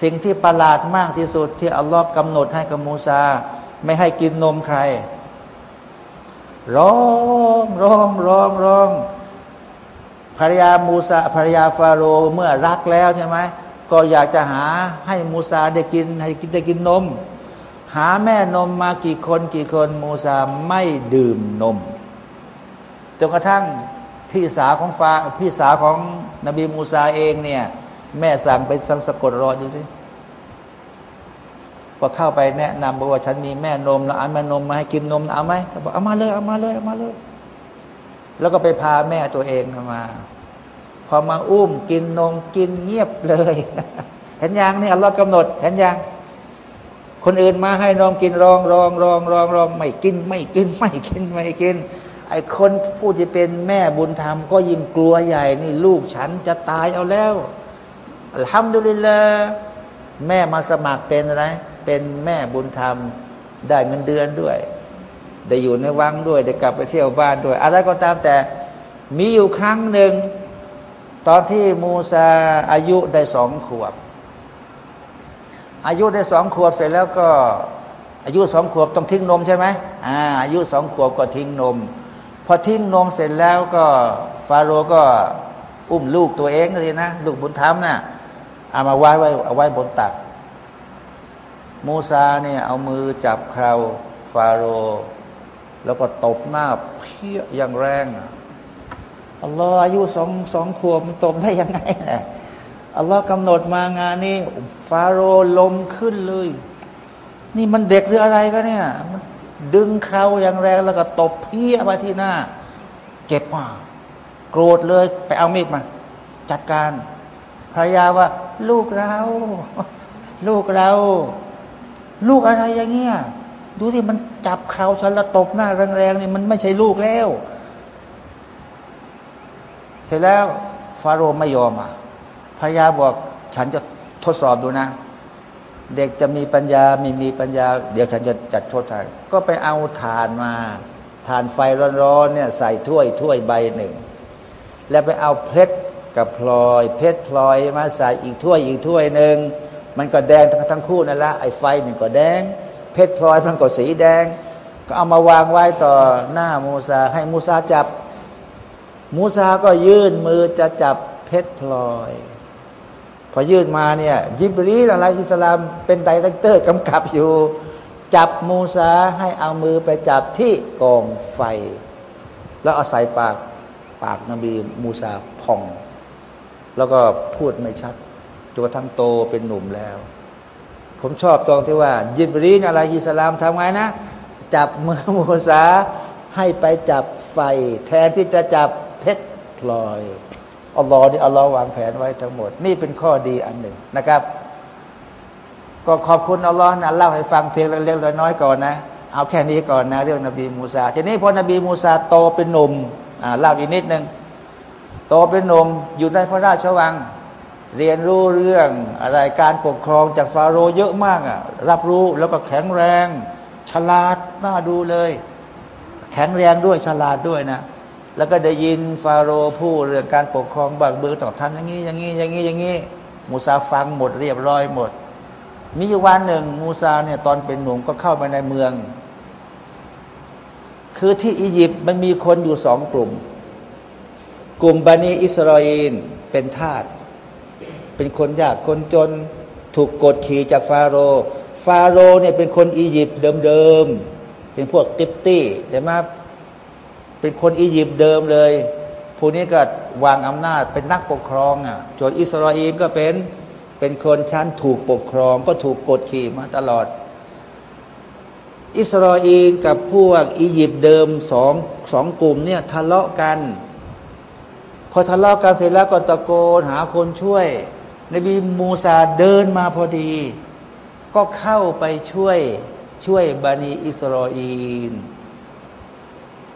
สิ่งที่ประหลาดมากที่สุดที่อัลลอฮ์กำหนดให้กับมูซา ไม่ให้กินนมใคร ร้องร้องร้องร้องภรรยามูซาภรรยาฟาโรเมื่อรักแล้วใช่ไหมก็อยากจะหาให้มูซาได้กินให้กินได้กินนม หาแม่นมมากี่คนกี่คนมูซาไม่ดื่มนมจนกระทั่งพี่สาวของฟาพี่สาวของนบีมูซาเองเนี่ย แม่สั่งไปสังสะกดรอดูสิ พอเข้าไปแนะนำบอกว่าฉันมีแม่นมแล้วเอาแม่นมมาให้กินนมเอาไหมเขาบอกเอามาเลยเอามาเลยเอามาเลย แล้วก็ไปพาแม่ตัวเองมา พอมาอุ้มกินนมกินเงียบเลย เห็นยังนี่อัลลอฮ์กำหนด เห็นยังคนอื่นมาให้นมกินรองรองรองรองรองไม่กินไม่กินไม่กินไม่กินไอ้คนผู้ที่เป็นแม่บุญธรรม ก็ยิ่งกลัวใหญ่นี่ลูกฉันจะตายเอาแล้วทำดุลิลละแม่มาสมัครเป็นอะไร เป็นแม่บุญธรรม ได้เงินเดือนด้วย ได้อยู่ในวังด้วย ได้กลับไปเที่ยวบ้านด้วย อะไรก็ตามแต่มีอยู่ครั้งหนึ่ง ตอนที่มูซาอายุได้สองขวบ อายุได้สองขวบเสร็จแล้วก็อายุสองขวบต้องทิ้งนมใช่ไหมอ่าอายุสองขวบก็ทิ้งนม พอทิ้งนมเสร็จแล้วก็ฟาโรก็อุ้มลูกตัวเองเลยนะ ลูกบุญธรรมนะ่ะเอามาไว้ไว้เอาไว้บนตัก มูซาเนี่ยเอามือจับคราวฟาโร แล้วก็ตบหน้าเพี้ยอย่างแรงอัลลอฮ์อายุสองสองขวบมันตบได้ยังไงล่ะอัลลอฮ์กำหนดมางานนี้ฟาโรลมขึ้นเลย นี่มันเด็กหรืออะไรก็เนี่ยดึงเขาอย่างแรงแล้วก็ตบเพี้ยมาที่หน้าเก็บมาโกรธเลยไปเอามีดมา จัดการภรรยาว่า ลูกเรา ลูกเรา ลูกอะไรอย่างเงี้ยดูที่มันจับเขาฉันแล้วตบหน้าแรงๆนี่มันไม่ใช่ลูกแล้ว เสร็จแล้ว ฟาโรห์ไม่ยอมอะพญาบอกฉันจะทดสอบดูนะ เด็กจะมีปัญญามีมีปัญญา เดี๋ยวฉันจะจัดโทษให้ก็ไปเอาฐานมาฐานไฟร้อนๆเนี่ยใส่ถ้วยถ้วยใบหนึ่ง แล้วไปเอาเพชรกับพลอย เพชรพลอยมาใส่อีกถ้วยอีกถ้วยหนึ่ง มันก็แดงทั้งทั้งคู่นั่นละไอ้ไฟหนึ่งก็แดง เพชรพลอยมันก็สีแดง ก็เอามาวางไว้ต่อหน้ามูซา ให้มูซาจับ มูซาก็ยื่นมือจะจับเพชรพลอย พอยื่นมาเนี่ยยิบรีอะไรอิสลามเป็น director กำกับอยู่ จับมูซาให้เอามือไปจับที่กองไฟ แล้วเอาใส่ปากปากนบีมูซาพอง แล้วก็พูดไม่ชัด จนกระทั่งโตเป็นหนุ่มแล้ว ผมชอบตรงที่ว่า ยิบรีล عليه السلامทำไงนะ จับมือมูซาให้ไปจับไฟ แทนที่จะจับเพชรพลอยอัลลอฮ์นี่อัลลอฮ์วางแผนไว้ทั้งหมด นี่เป็นข้อดีอันหนึ่งนะครับ ก็ขอบคุณอัลลอฮ์นะเล่าให้ฟังเพียงเล็กๆน้อยๆก่อนนะ เอาแค่นี้ก่อนนะ เรื่องนบีมูซาทีนี้พอนบีมูซาโตเป็นหนุ่มอ่าเล่าอีกนิดหนึ่งโตเป็นหนุ่มอยู่ในพระราชวัง เรียนรู้เรื่องอะไรการปกครองจากฟาโรห์เยอะมากอะ รับรู้แล้วก็แข็งแรง ฉลาดน่าดูเลย แข็งแรงด้วยฉลาดด้วยนะ แล้วก็ได้ยินฟาโรห์พูดเรื่องการปกครองบักเบือต้องทำอย่างนี้อย่างนี้อย่างนี้อย่างนี้มูซาฟังหมดเรียบร้อยหมด มีอยู่วันหนึ่ง มูซาเนี่ยตอนเป็นหนุ่มก็เข้าไปในเมือง คือที่อียิปต์มันมีคนอยู่สองกลุ่ม กลุ่มบันีอิสราเอลเป็นทาส เป็นคนยากคนจนถูกกดขี่จากฟาโรฟาโรเนี่ยเป็นคนอียิปต์เดิมๆเป็นพวกติปตี้ใช่ไหมเป็นคนอียิปต์เดิมเลยพวกนี้ก็วางอำนาจเป็นนักปกครองอะจนอิสราเอลก็เป็นเป็นคนชั้นถูกปกครอง ก็ถูกกดขี่มาตลอด อิสราเอลกับพวกอียิปต์เดิมสองสองกลุ่มเนี่ยทะเลาะกัน พอทะเลาะกันเสร็จแล้วก็ตะโกนหาคนช่วย นบีมูซาเดินมาพอดี ก็เข้าไปช่วยช่วยบานีอิสราเอล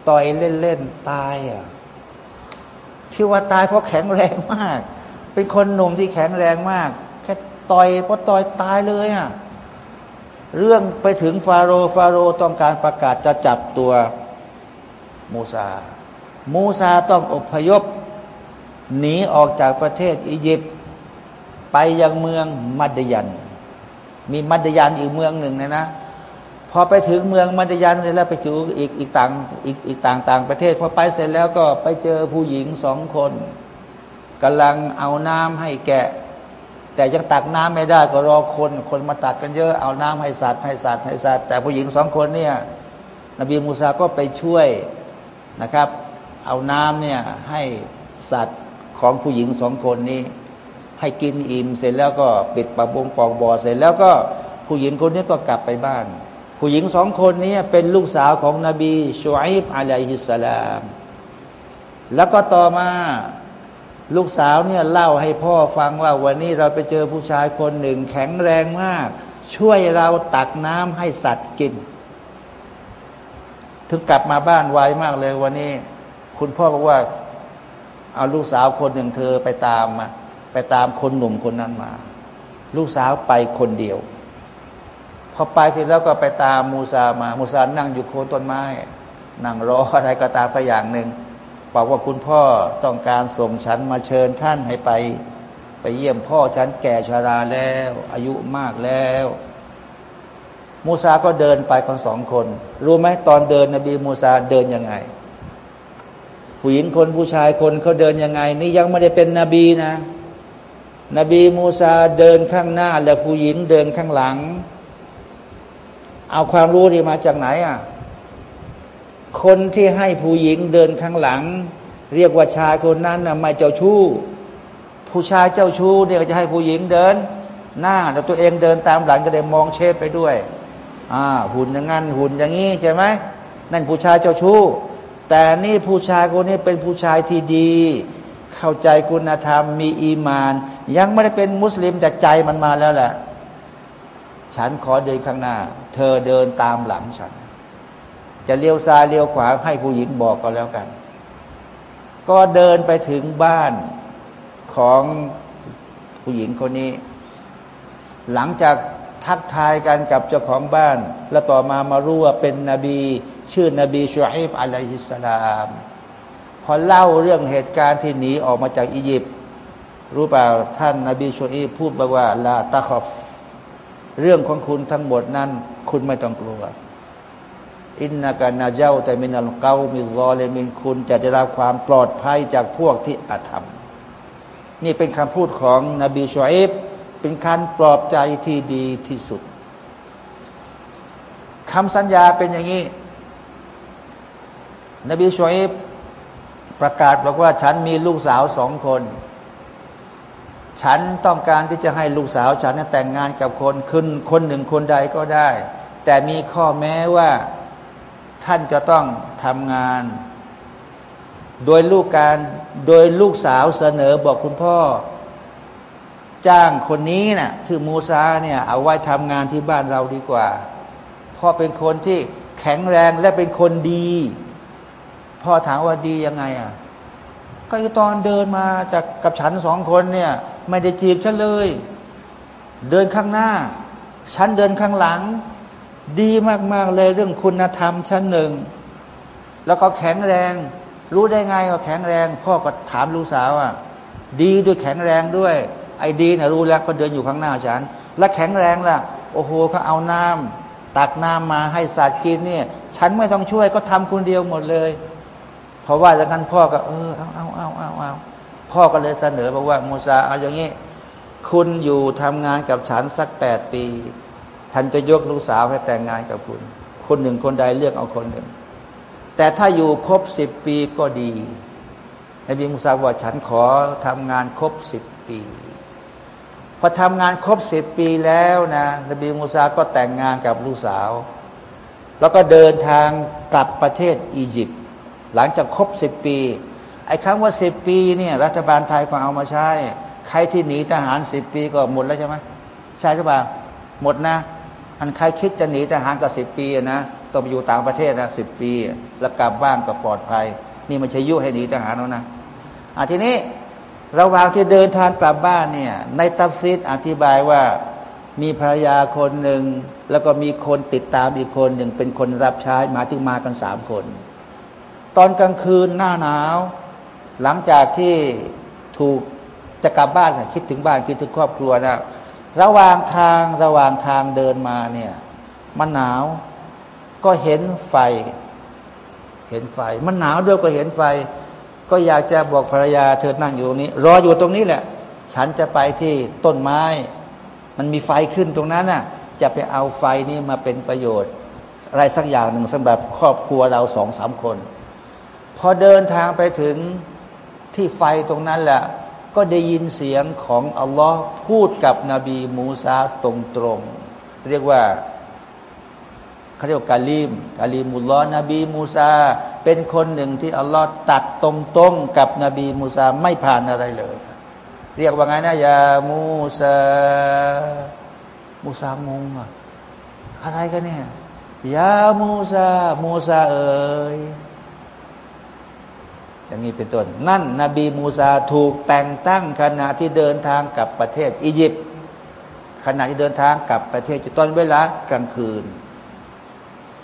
ต่อยเล่นๆตายอะที่ว่าตายเพราะแข็งแรงมาก เป็นคนหนุ่มที่แข็งแรงมาก แค่ต่อยเพราะต่อยตายเลยอะเรื่องไปถึงฟาโรฟาโรต้องการประกาศจะจับตัวมูซา มูซาต้องอพยพ หนีออกจากประเทศอียิปต์ ไปยังเมืองมัดยัน มีมัดยันอีกเมืองหนึ่งนะนะพอไปถึงเมืองมัดยันแล้วไปถึงอีกอีกต่างอีกอีกต่างต่างประเทศพอไปเสร็จแล้วก็ไปเจอผู้หญิงสองคนกำลังเอาน้ำให้แกะ แต่ยังตักน้ำไม่ได้ก็รอคนคนมาตักกันเยอะเอาน้ำให้สัตว์ให้สัตว์ให้สัตว์แต่ผู้หญิงสองคนเนี่ยนบีมูซาก็ไปช่วยนะครับ เอาน้ำเนี่ยให้สัตว์ของผู้หญิงสองคนนี้ ให้กินอิ่มเสร็จแล้วก็ปิดปากบงปองบ่อเสร็จแล้วก็ผู้หญิงคนนี้ก็กลับไปบ้าน ผู้หญิงสองคนนี้เป็นลูกสาวของนบีชูอิบอะลัยฮิสสลาม แล้วก็ต่อมาลูกสาวเนี่ยเล่าให้พ่อฟังว่าวันนี้เราไปเจอผู้ชายคนหนึ่งแข็งแรงมาก ช่วยเราตักน้ำให้สัตว์กิน ถึงกลับมาบ้านไวมากเลยวันนี้ คุณพ่อบอกว่า เอาลูกสาวคนหนึ่งเธอไปตามมา ไปตามคนหนุ่มคนนั้นมา ลูกสาวไปคนเดียว พอไปเสร็จแล้วก็ไปตามมูซามา มูซานั่งอยู่โคนต้นไม้ นั่งรออะไรก็ตามสักอย่างหนึ่งบอกว่าคุณพ่อต้องการส่งฉันมาเชิญท่านให้ไป ไปเยี่ยมพ่อฉันแก่ชาราแล้ว อายุมากแล้ว มูซาก็เดินไปคนสองคน รู้ไหมตอนเดินนบีมูซาเดินยังไง ผู้หญิงคนผู้ชายคนเขาเดินยังไง นี่ยังไม่ได้เป็นนบีนะ นบีมูซาเดินข้างหน้า และผู้หญิงเดินข้างหลัง เอาความรู้ที่มาจากไหนอะคนที่ให้ผู้หญิงเดินข้างหลัง เรียกว่าชายคนนั้นนะไม่เจ้าชู้ ผู้ชายเจ้าชู้เนี่ยจะให้ผู้หญิงเดิน หน้าแต่ตัวเองเดินตามหลังก็ได้มองเชฟไปด้วยอ่าหุ่นอย่างนั้นหุ่นอย่างนี้ใช่ไหมนั่นผู้ชายเจ้าชู้ แต่นี่ผู้ชายคนนี้เป็นผู้ชายที่ดี เข้าใจคุณธรรม มีอีมาน ยังไม่ได้เป็นมุสลิมแต่ใจมันมาแล้วแหละ ฉันขอเดินข้างหน้า เธอเดินตามหลังฉัน จะเลี้ยวซ้ายเลี้ยวขวาให้ผู้หญิงบอกก็แล้วกัน ก็เดินไปถึงบ้านของผู้หญิงคนนี้ หลังจากทักทายกันกับเจ้าของบ้าน แล้วต่อมามารู้ว่าเป็นนบี ชื่อนบีชูอิบอะลัยฮิสสลาม พอเล่าเรื่องเหตุการณ์ที่หนีออกมาจากอียิปต์รู้เปล่าท่านนาบีชูอีพูดบอกว่าลาตาคอฟเรื่องของคุณทั้งหมดนั้น คุณไม่ต้องกลัว อินนากานาเจ้าแต่มินัลเกามิรอเลมินคุณจะได้รับความปลอดภัยจากพวกที่อาธรรม นี่เป็นคำพูดของนบีชูอีบเป็นการปลอบใจที่ดีที่สุดคำสัญญาเป็นอย่างนี้ นบีชูอีบ ประกาศบอกว่าฉันมีลูกสาวสองคน ฉันต้องการที่จะให้ลูกสาวฉันแต่งงานกับคนขึ้นคนหนึ่งคนใดก็ได้ แต่มีข้อแม้ว่าท่านจะต้องทำงาน โดยลูกการโดยลูกสาวเสนอบอกคุณพ่อ จ้างคนนี้นะ่ะชื่อมูซาเนี่ยเอาไว้ทำงานที่บ้านเราดีกว่าพ่อเป็นคนที่แข็งแรงและเป็นคนดี พ่อถามว่าดียังไงอะก็ตอนเดินมาจากกับฉันสองคนเนี่ย ไม่ได้จีบฉันเลย เดินข้างหน้า ฉันเดินข้างหลัง ดีมาก ๆ เลยเรื่องคุณธรรมชั้นหนึ่ง แล้วก็แข็งแรง รู้ได้ไงว่าแข็งแรง พ่อก็ถามลูกสาวอะดีด้วยแข็งแรงด้วย ไอ้ดีนะรู้แล้วก็เดินอยู่ข้างหน้าฉัน แล้วแข็งแรงล่ะ โอ้โหเขาเอาน้ำตักน้ำมาให้สัตว์กินเนี่ย ฉันไม่ต้องช่วยก็ทำคนเดียวหมดเลย พราะว่าจากนั้นพ่อก็เออเอาเอาเอาเอาเอาพ่อก็เลยเสนอบอกว่ามูซาเอาอย่างนี้ คุณอยู่ทำงานกับฉันสักแปดปีฉันจะยกลูกสาวให้แต่งงานกับคุณ คนหนึ่งคนใดเลือกเอาคนหนึ่ง แต่ถ้าอยู่ครบสิบปีก็ดีนบีมูซาบอกฉันขอทำงานครบสิบปีพอทำงานครบสิบปีแล้วนะนบีมูซาก็แต่งงานกับลูกสาว แล้วก็เดินทางกลับประเทศอียิปต์ หลังจากครบสิบปี ไอ้คำว่าสิบปีเนี่ยรัฐบาลไทยก็เอามาใช้ ใครที่หนีทหารสิบปีก็หมดแล้วใช่ไหมใช่หรือเปล่าหมดนะ อันใครคิดจะหนีทหารก็สิบปีนะต้องไปอยู่ต่างประเทศนะสิบปี แล้วกลับบ้านก็ปลอดภัย นี่มันใช่ยุให้หนีทหารแล้วนะอะทีนี้ระหว่างที่เดินทางกลับบ้านเนี่ย ในตัฟซีดอธิบายว่ามีภรรยาคนหนึ่ง แล้วก็มีคนติดตามอีกคนหนึ่งเป็นคนรับใช้มาถึงมากันสามคน ตอนกลางคืนหน้าหนาว หลังจากที่ถูกจะกลับบ้านคิดถึงบ้านคิดถึงครอบครัวนะระหว่างทางระหว่างทางเดินมาเนี่ย มันหนาวก็เห็นไฟ เห็นไฟ มันหนาวด้วยก็เห็นไฟ ก็อยากจะบอกภรรยาเธอนั่งอยู่ตรงนี้ รออยู่ตรงนี้แหละ ฉันจะไปที่ต้นไม้ มันมีไฟขึ้นตรงนั้นน่ะ จะไปเอาไฟนี้มาเป็นประโยชน์ อะไรสักอย่างหนึ่งสำหรับครอบครัวเราสองสามคน พอเดินทางไปถึงที่ไฟตรงนั้นแหละก็ได้ยินเสียงของอัลลอฮ์พูดกับนบีมูซาตรงๆเรียกว่าเขาเรียกกาลิมกาลิมุลลอฮ์นบีมูซาเป็นคนหนึ่งที่อัลลอฮ์ตัดตรงๆกับนบีมูซาไม่ผ่านอะไรเลย เรียกว่าไงนะยามูซามูซางงอะอะไรกันเนี่ยยามูซามูซาเอ๋ย อย่างนี้เป็นต้น นั่น นบีมูซาถูกแต่งตั้งขณะที่เดินทางกับประเทศอียิปต์ขณะที่เดินทางกับประเทศตอนเวลากลางคืน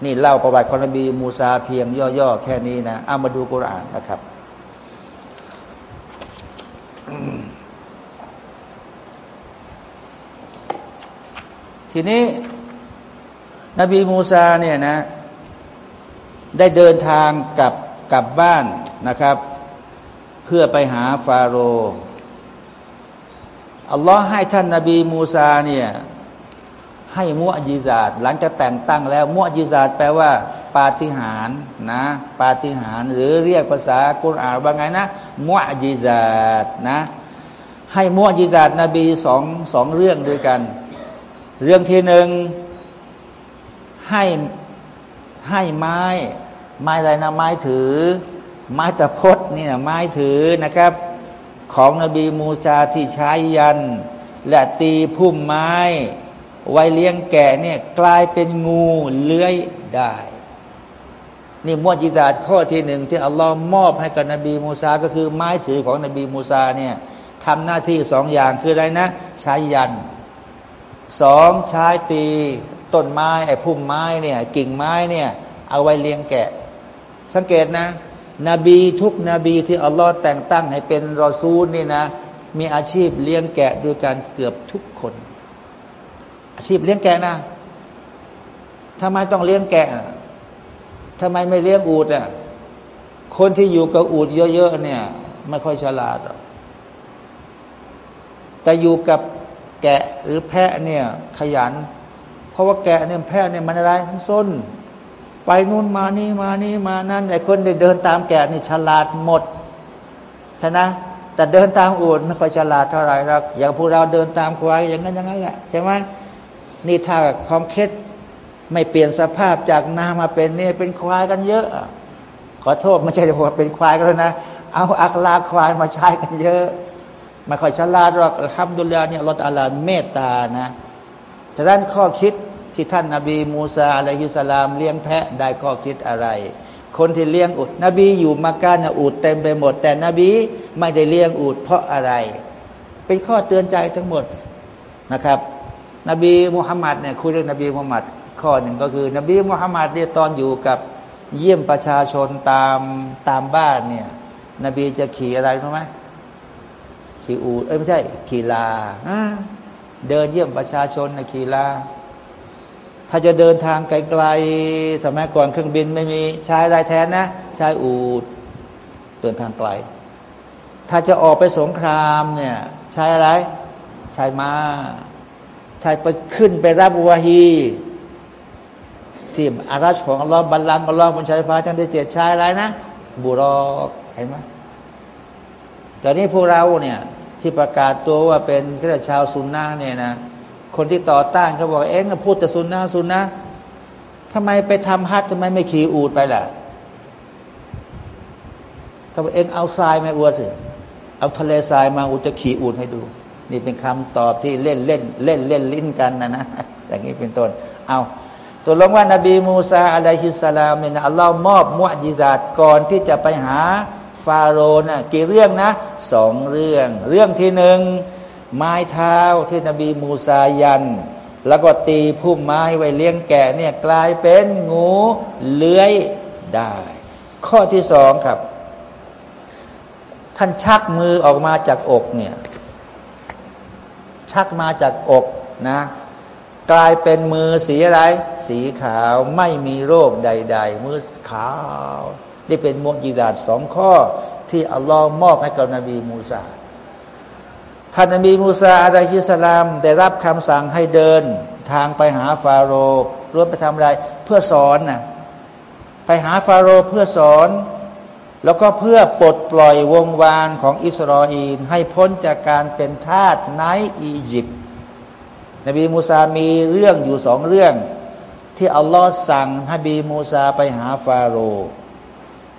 นี่เล่าประวัติของนบีมูซาเพียงย่อๆแค่นี้นะเอามาดูกุรานนะครับทีนี้ นบีมูซาเนี่ยนะ ได้เดินทางกับ กลับบ้านนะครับ เพื่อไปหาฟาโรห์อัลลอฮ์ให้ท่านนาบีมูซาเนี่ยให้มุอจิซาดหลังจากแต่งตั้งแล้วมุอจิซาดแปลว่า ปาฏิหาริย์นะปาฏิหาริย์หรือเรียกภาษากุรอานว่าไงนะมุอจิซาดนะให้มุอจิซาดนบีสองสองเรื่องด้วยกัน เรื่องที่หนึ่งให้ให้ไม้ ไม้อะไรนะไม้ถือ ไม้ตะพดนี่นะไม้ถือนะครับ ของนบีมูซาที่ใช้ยัน และตีพุ่มไม้ ไว้เลี้ยงแกะเนี่ยกลายเป็นงูเลื้อยได้ นี่มวจิตาข้อที่หนึ่งที่อัลลอฮ์มอบให้กับนบีมูซาก็คือไม้ถือของนบีมูซาเนี่ยทำหน้าที่สองอย่างคืออะไรนะ ใช้ยันสองใช้ตีต้นไม้ไอ้พุ่มไม้เนี่ยกิ่งไม้เนี่ย เอาไว้เลี้ยงแกะ สังเกตนะนบีทุกนบีที่อัลลอฮ์แต่งตั้งให้เป็นรอซูลนี่นะ มีอาชีพเลี้ยงแกะด้วยกันเกือบทุกคน อาชีพเลี้ยงแกะนะทำไมต้องเลี้ยงแกะทำไมไม่เลี้ยงอูดอะคนที่อยู่กับอูดเยอะๆเนี่ย ไม่ค่อยฉลาดหรอกแต่อยู่กับแกะหรือแพะเนี่ย ขยัน เพราะว่าแกะเนี่ยแพะเนี่ยมันอะไรมันส้น ไปนู่นมานี่มานี่มานั่นไอ้คนที่เดินตามแกะนี่ฉลาดหมดใช่นะแต่เดินตามอูดไม่ค่อยฉลาดเท่าไหร่หรอกอย่างพวกเราเดินตามควายอย่างนั้นอย่างนั้นแหละใช่ไหมนี่ถ้าความคล็ดไม่เปลี่ยนสภาพจากนามาเป็นเนี่ยเป็นควายกันเยอะ ขอโทษไม่ใช่จะบอกเป็นควายกันแล้วนะ เอาอักลาควายมาใช้กันเยอะไม่ค่อยฉลาดหรอกทำดุลยาเนี่ยเราตาลาเมตตานะฉะนั้นข้อคิด ที่ท่านนาบีมูซาอะลัยฮิสลามเลี้ยงแพะได้ข้อคิดอะไร คนที่เลี้ยงอูดนบีอยู่มักกะนะอูดเต็มไปหมด แต่นบีไม่ได้เลี้ยงอูดเพราะอะไร เป็นข้อเตือนใจทั้งหมดนะครับ นบีมุฮัมมัดเนี่ยคุยเรื่องนบีมุฮัมมัดข้อหนึ่งก็คือนบีมุฮัมมัดเนี่ยตอนอยู่กับเยี่ยมประชาชนตามตามบ้านเนี่ย นบีจะขี่อะไรรู้ไหมขี่อูดเอ้ยไม่ใช่ ขี่ลาเดินเยี่ยมประชาชนในขี่ลา ถ้าจะเดินทางไกลๆ สมัยก่อนเครื่องบินไม่มีใช้อะไรแทนนะ ใช้อูดเดินทางไกล ถ้าจะออกไปสงครามเนี่ยใช้อะไร ใช้มา้าถ้ไปขึ้นไปรับวาฮีที่อาราชของอัลลอฮ์บัลลังก์อัลลอฮ์บนชายฟ้าทั้งที่เจ็ดชายอะไรนะ บุรอกเห็นไหมแต่นี้พวกเราเนี่ยที่ประกาศตัวว่าเป็นแค่ชาวซุนนะเนี่ยนะ คนที่ต่อต้านเขาบอกเอ็งพูดแต่ซุนนะซุนนะทำไมไปทำฮัททำไมไม่ขี่อูดไปล่ะถ้าเอ็งเอาทรายมาอวดสิเอาทะเลทรายมาอูจะขี่อูดให้ดู นี่เป็นคำตอบที่เล่นเล่นเล่นเล่นลิ้นกันนะนะอย่างนี้เป็นต้น เอาตัวลงว่านาบีมูซาอะลัยฮิสสลามเนี่ยอัลลอฮ์มอบมุอจิซาตก่อนที่จะไปหาฟาโรห์นะกี่เรื่องนะสองเรื่อง เรื่องที่หนึ่ง ไม้เท้าที่นบีมูซายัน แล้วก็ตีพุ่มไม้ไว้เลี้ยงแกะเนี่ยกลายเป็นงูเลื้อยได้ ข้อที่สองครับ ท่านชักมือออกมาจากอกเนี่ยชักมาจากอกนะ กลายเป็นมือสีอะไร สีขาวไม่มีโรคใด ๆ มือขาวนี่เป็นมุจิดาสองข้อที่อัลลอฮ์มอบให้กับนบีมูซา ท่านนบีมูซาอะลัยฮิสลามได้รับคำสั่งให้เดิน ทางไปหาฟาโรห์รวมไปทำอะไร เพื่อสอนนะไปหาฟาโรห์เพื่อสอน แล้วก็เพื่อปลดปล่อยวงศ์วานของอิสราเอลให้พ้นจากการเป็นทาสในอียิปต์นบีมูซามีเรื่องอยู่สองเรื่อง ที่อัลลอฮ์สั่งนบีมูซาไปหาฟาโรห์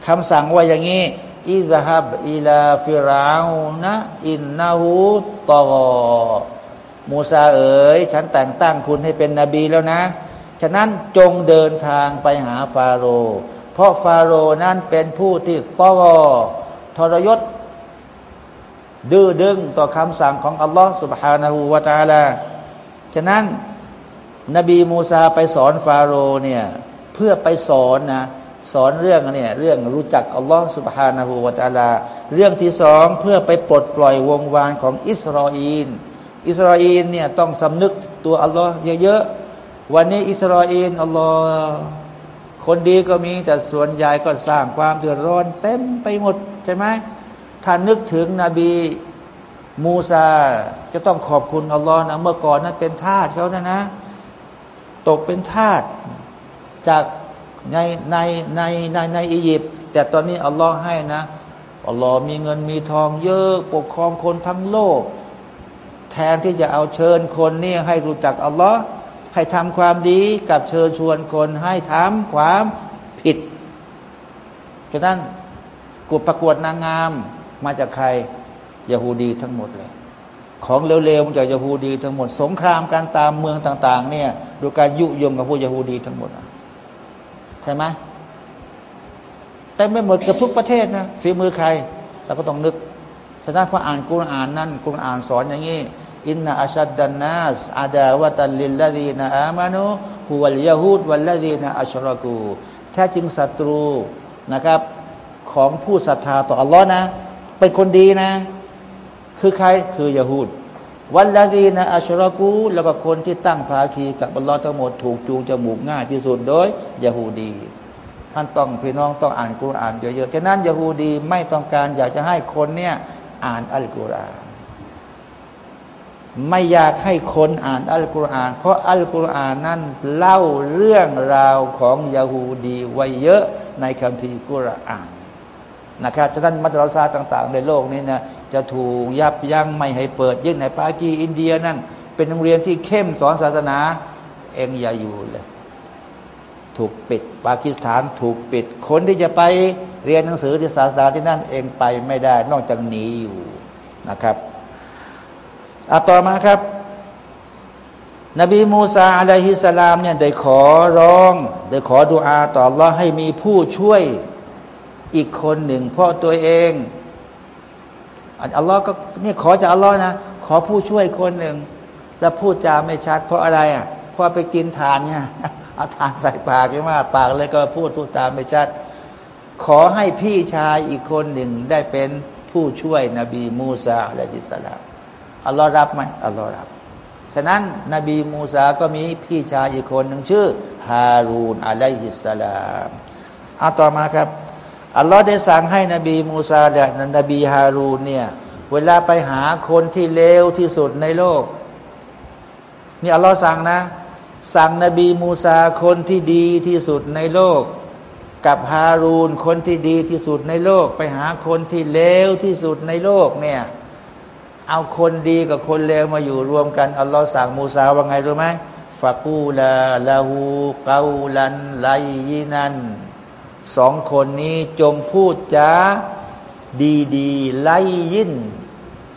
คำสั่งว่าอย่างนี้ อิซฮับอิลาฟิราอนะอินนาหูตอมูซาเอ๋ยฉันแต่งตั้งคุณให้เป็นนบีแล้วนะ ฉะนั้นจงเดินทางไปหาฟาโรห์เพราะฟาโรห์นั้นเป็นผู้ที่ตอทรยศ ดื้อดึงต่อคำสั่งของอัลลอฮ์ سبحانه และ تعالى ฉะนั้น นบีมูซาไปสอนฟาโรห์เนี่ยเพื่อไปสอนนะ สอนเรื่องเนี่ยเรื่องรู้จักอัลลอฮ์สุบฮานาหูวาตาลา เรื่องที่สองเพื่อไปปลดปล่อยวงวานของอิสราเอลอิสราเอลเนี่ยต้องสำนึกตัวอัลลอฮ์เยอะๆวันนี้อิสราเอลอัลลอฮ์คนดีก็มีแต่ส่วนใหญ่ก็สร้างความเดือดร้อนเต็มไปหมดใช่ไหมถ้านึกถึงนบีมูซาจะต้องขอบคุณอัลลอฮ์นะเมื่อก่อนนั้นเป็นทาสเขานะนะ ตกเป็นทาสจาก ในในในในในอียิปต์แต่ตอนนี้อัลลอฮ์ให้นะอัลลอฮ์มีเงินมีทองเยอะปกครองคนทั้งโลก แทนที่จะเอาเชิญคนนี่ให้รู้จักอัลลอฮ์ให้ทำความดีกับเชิญชวนคนให้ทำความผิดฉะนั้นกุประกวดนางงามมาจากใครยาฮูดีทั้งหมดเลย ของเร็วๆมันจากยาฮูดีทั้งหมด สงครามการตามเมืองต่าง ๆ เนี่ยโดูการยุยงกับพวกยาฮูดีทั้งหมด ใช่ไหมแต่ไม่หมดกับทุกประเทศนะฝีมือใครเราก็ต้องนึกฉะนั้นพออ่านกุรอานนั่นกุรอานสอนอย่างนี้อินนาอัชดันนัสอาดาวะตัลลิลลาดีนาอามานุฮุวัลยาฮูดวัลลาดีนาอัชรอกูแท้จริงศัตรูนะครับ ของผู้ศรัทธาต่ออัลลอฮ์นะ เป็นคนดีนะ คือใครคือยาฮูด วันละดีนะอัชรกูแล้วก็คนที่ตั้งภาคีกับอัลลอฮ์ทั้งหมดถูกจูงจมูกง่ายที่สุดโดยยาฮูดีท่านต้องพี่น้องต้องอ่านกุรอานเยอะๆแค่นั้นยาฮูดีไม่ต้องการอยากจะให้คนเนี่ยอ่านอัลกุรอาน ไม่อยากให้คนอ่านอัลกุรอาน เพราะอัลกุรอานนั้นเล่าเรื่องราวของยาฮูดีไว้เยอะในคัมภีร์กุรอาน นะครับฉะนั้นมัตรสาต่างๆ ในโลกนี้นะจะถูกยับยั้งไม่ให้เปิดยิ่งในปากีอินเดียนั่นเป็นโรงเรียนที่เข้มสอนศาสนา เองอย่าอยู่เลยถูกปิด ปากีสถานถูกปิด คนที่จะไปเรียนหนังสือที่ศาสนาที่นั่นเองไปไม่ได้ นอกจากหนีอยู่นะครับอาต่อมาครับ นบีมูซาอะลัยฮิสลามเนี่ยได้ขอร้อง ได้ขอดุอาต่อรอให้มีผู้ช่วย อีกคนหนึ่งเพราะตัวเองอัลลอฮ์ก็นี่ขอจากอัลลอฮ์นะ ขอผู้ช่วยคนหนึ่งแล้วพูดจาไม่ชัด เพราะอะไรอะเพราะไปกินทานเนี่ยเอาทานใส่ปากใช่ไหมปากเลยก็พูดพูดจาไม่ชัด ขอให้พี่ชายอีกคนหนึ่งได้เป็นผู้ช่วยนบีมูซาอะลัยฮิสสลามอัลลอฮ์รับไหมอัลลอฮ์รับ ฉะนั้นนบีมูซาก็มีพี่ชายอีกคนหนึ่งชื่อ ฮารูนอะลัยฮิสสลามเอาต่อมาครับ อัลลอฮ์ได้สั่งให้นบีมูซาและนบีฮารูนเนี่ยเวลาไปหาคนที่เลวที่สุดในโลกนี่อัลลอฮ์สั่งนะ สั่งนบีมูซาคนที่ดีที่สุดในโลก กับฮารูนคนที่ดีที่สุดในโลก ไปหาคนที่เลวที่สุดในโลกเนี่ยเอาคนดีกับคนเลวมาอยู่รวมกันอัลลอฮ์สั่งมูซาว่าไงรู้ไหมفقولا له قولا لينا สองคนนี้จงพูดจาดีดีلين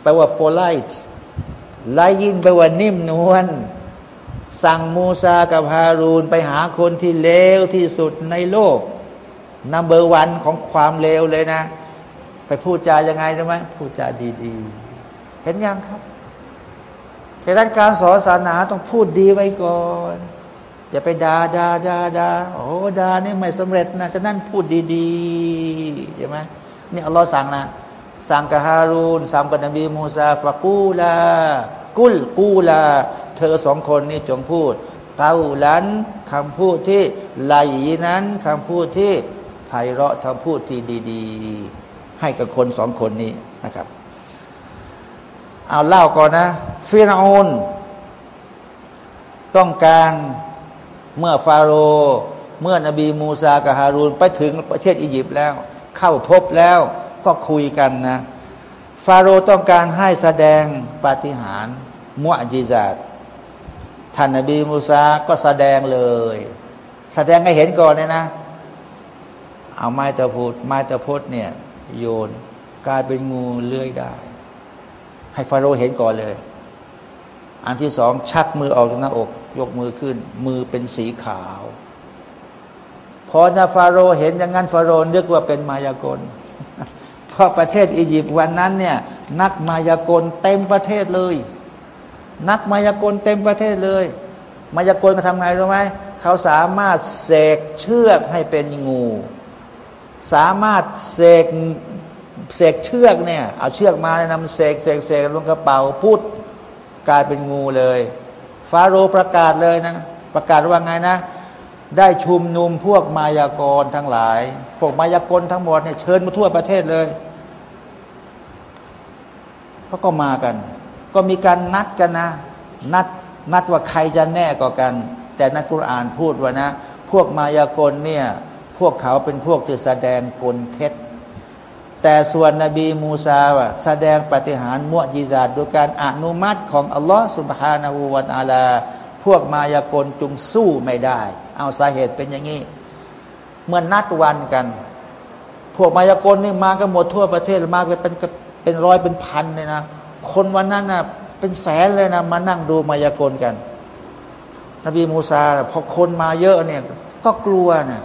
แปลว่า polite لين แปลว่านิ่มนวลสั่งมูซากับฮารูนไปหาคนที่เลวที่สุดในโลก number one ของความเลวเลยนะ ไปพูดจายังไงใช่ไหมพูดจาดีๆ เห็นยังครับแต่ด้านการสอนศาสนาต้องพูดดีไว้ก่อน อย่าไปดาดาดาดาโอ้ด่านี่ไม่สำเร็จนะจะนั่นพูดดีๆใช่ไหมนี่อัลลอฮ์สั่งนะ สั่งกับฮารูนสั่งกับนบีมูซาฟะกูลา กุลกูลา เธอสองคนนี้จงพูดเกาลันคำพูดที่ไหลนั้นคำพูดที่ไพเราะคำพูดที่ดีๆ ให้กับคนสองคนนี้นะครับ เอาเล่าก่อนนะฟิรอาลต้องการ เมื่อฟาโรห์เมื่อนบีมูซากับฮารูนไปถึงประเทศอียิปต์แล้ว เข้าพบแล้วก็คุยกันนะ ฟาโรห์ต้องการให้แสดงปาฏิหาริย์มุอจิซาตท่านนบีมูซาก็แสดงเลย แสดงให้เห็นก่อนเลยนะ เอาไม้ตะพุดไม้ตะพุดเนี่ย โยนกลายเป็นงูเลื้อยได้ ให้ฟาโรห์เห็นก่อนเลย อันที่สองชักมือออกจากหน้าอก ยกมือขึ้น มือเป็นสีขาว พอนาฟาโรห์เห็นอย่างนั้นฟาโรห์นึกว่าเป็นมายากลเพราะประเทศอียิปต์วันนั้นเนี่ยนักมายากลเต็มประเทศเลย นักมายากลเต็มประเทศเลย มายากลเขาทำไงรู้ไหมเขาสามารถเสกเชือกให้เป็นงู สามารถเสกเสกเชือกเนี่ย เอาเชือกมาเนำเสกเสกเสกลงกระเป๋าพุทธ กลายเป็นงูเลย ฟาโรประกาศเลยนะ ประกาศว่าไงนะ ได้ชุมนุมพวกมายากรทั้งหลาย พวกมายากรทั้งหมดเนี่ยเชิญมาทั่วประเทศเลยเขาก็มากัน ก็มีการนัดกันนะ นัดนัดว่าใครจะแน่กว่ากัน แต่นักกุรอานพูดว่านะ พวกมายากรเนี่ย พวกเขาเป็นพวกที่แสดงกลเท็จ แต่ส่วนนบีมูซาว่ะแสดงปฏิหารมุจิซาดโดยการอนุมัติของอัลลอฮ์สุบฮานาหูวาตาลา พวกมายากลจุงสู้ไม่ได้ เอาสาเหตุเป็นอย่างนี้ เมื่อนัดวันกัน พวกมายากลนี่มากันหมดทั่วประเทศมากเป็นเป็นร้อยเป็นพันเลยนะ คนวันนั้นน่ะเป็นแสนเลยนะ มานั่งดูมายากลกัน นบีมูซาพอคนมาเยอะเนี่ย ก็กลัวเนี่ย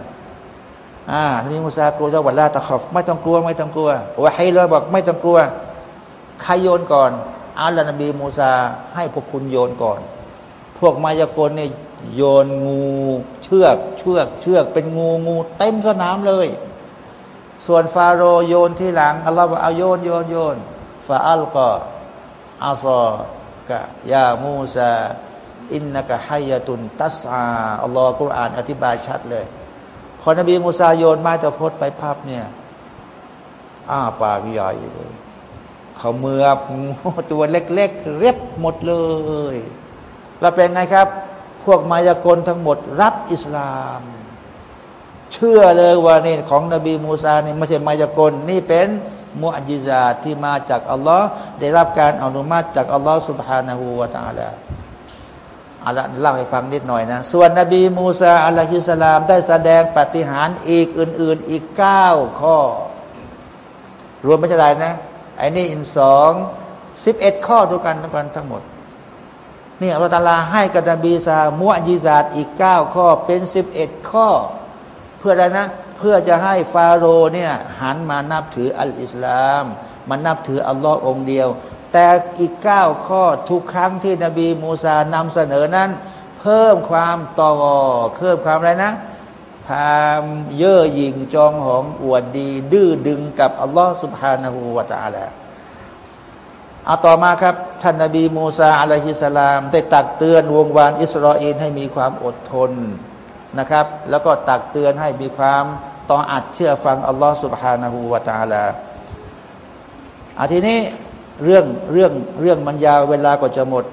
อ่าทีนี้มูซากลัวจะวัดลาตะขอบไม่ต้องกลัว ไม่ต้องกลัววะให้เราบอกไม่ต้องกลัวใครโยนก่อนอัลลอฮฺนบีมูซาให้พวกคุณโยนก่อน พวกมายากลเนี่ยโยนงูเชือกเชือกเชือกเป็นงูงูเต็มสนามเลย ส่วนฟาโรโยนที่หลังอัลลอฮฺเอาโยนโยนโยนฟาอัลก็อัลซอกะยามูซาอินนักฮายตุนตัสอาอัลลอฮฺกุรอานอธิบายชัดเลย พอนบีมูซาโยนไม้ตะพดไปพับเนี่ย อ้าปากใหญ่เลยเขาเมือบตัวเล็กๆ เรียบหมดเลย แล้วเป็นไงครับ พวกมายากลทั้งหมดรับอิสลาม เชื่อเลยว่านี่ของนบีมูซานี่ไม่ใช่มายากล นี่เป็นมุอจิซาที่มาจากอัลลอฮ์ได้รับการอนุมัติจากอัลลอฮ์สุบฮานาหูวาตาลา อัลลอฮ์เล่าให้ฟังนิดหน่อยนะ ส่วนนบีมูซาอัลลอฮิสลาม ได้แสดงปฏิหารอีกอื่น ๆ อีกเก้าข้อ รวมเป็นเท่าไหร่นะไอ้นี่อินสองสิบเอ็ดข้อทุกกันทั้งกันทั้งหมดนี่อัลตาลาให้กับนบีซามุอจิซาตอีกเก้าข้อเป็นสิบเอ็ดข้อ เพื่ออะไรนะ เพื่อจะให้ฟาโรห์เนี่ยหันมานับถืออัลอิสลามมานับถืออัลลอฮ์องเดียว แต่อีกเก้าข้อทุกครั้งที่นบีมูซานำเสนอนั้น เพิ่มความต่อเพิ่มความอะไรนะพามเย่อหยิ่งจองหองอวดดี ดื้อดึงกับอัลลอฮ์สุบฮานาหูวาตาละเอาต่อมาครับ ท่านนบีมูซาอะลัยฮิสลามได้ตักเตือนวงวานอิสราเอลให้มีความอดทนนะครับ แล้วก็ตักเตือนให้มีความต่ออัดเชื่อฟังอัลลอฮ์สุบฮานาหูวาตาละอาทีนี้ เรื่องเรื่องเรื่องมันยาวเวลาก็จะหมด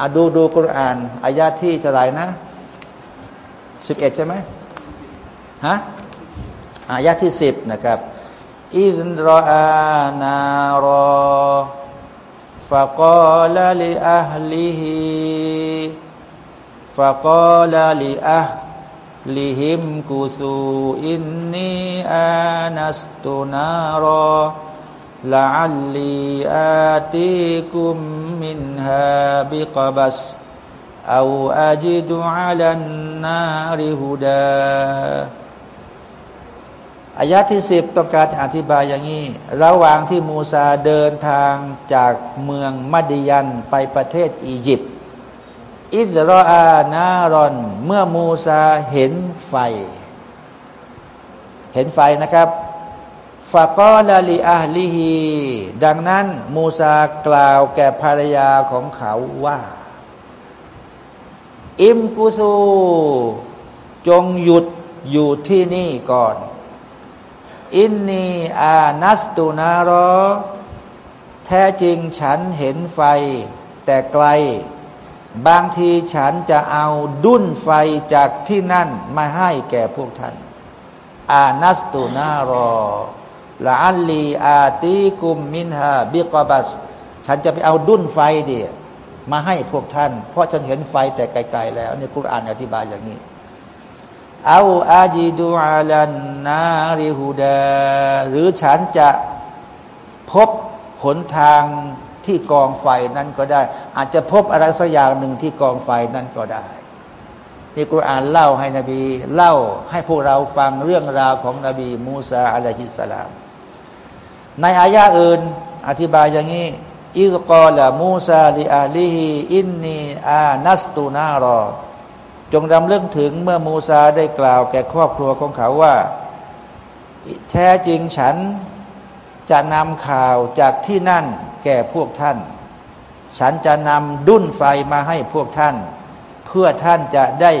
อาดูดูกุรอานอายาที่จะไหนนะสิบเอ็ดใช่ไหมฮะอายะที่สิบนะครับอินรออานารอฟะกอลลิอัลลิฮิฟะกอลลิอัลลิฮิมกุซูอินนีอานัสตุนารอ ละอัลลีอาติคุมมินฮาบิกบัส أو أجد على النار هدى อายะที่สิบต้องการอธิบายอย่างนี้ ระหว่างที่มูซาเดินทางจากเมืองมัดยันไปประเทศอียิปต์อิสราอานารอน เมื่อมูซาเห็นไฟ เห็นไฟนะครับ ฟาก็ลาลีอาลีฮีดังนั้น มูซากล่าวแก่ภรรยาของเขาว่า อิมกุซู จงหยุดอยู่ที่นี่ก่อน อินนีอานัสตูนารอ แท้จริงฉันเห็นไฟ แต่ไกล บางทีฉันจะเอาดุ้นไฟจากที่นั่นมาให้แก่พวกท่าน อานัสตูนารอ ละอัลลีอาตีกุมมินฮาบิกบัสฉันจะไปเอาดุนไฟเดียมาให้พวกท่าน เพราะฉันเห็นไฟแต่ไกลๆแล้วนี่คุรานอธิบายอย่างนี้เอาอาจิดูอาลันนาริฮูดาหรือฉันจะพบหนทางที่กองไฟนั้นก็ได้ อาจจะพบอะไรสักอย่างหนึ่งที่กองไฟนั้นก็ได้นี่กุรอานเล่าให้นบี เล่าให้พวกเราฟังเรื่องราวของนบีมูซาอะลัยฮิสสลาม ในอายะอื่น อธิบายอย่างนี้อิกอละมูซาลิอาลีฮีอินนีอานัสตูนารอ จงดำเรื่องถึงเมื่อมูซาได้กล่าวแก่ครอบครัวของเขาว่า แท้จริงฉันจะนำข่าวจากที่นั่นแก่พวกท่าน ฉันจะนำดุ้นไฟมาให้พวกท่าน เพื่อท่านจะได้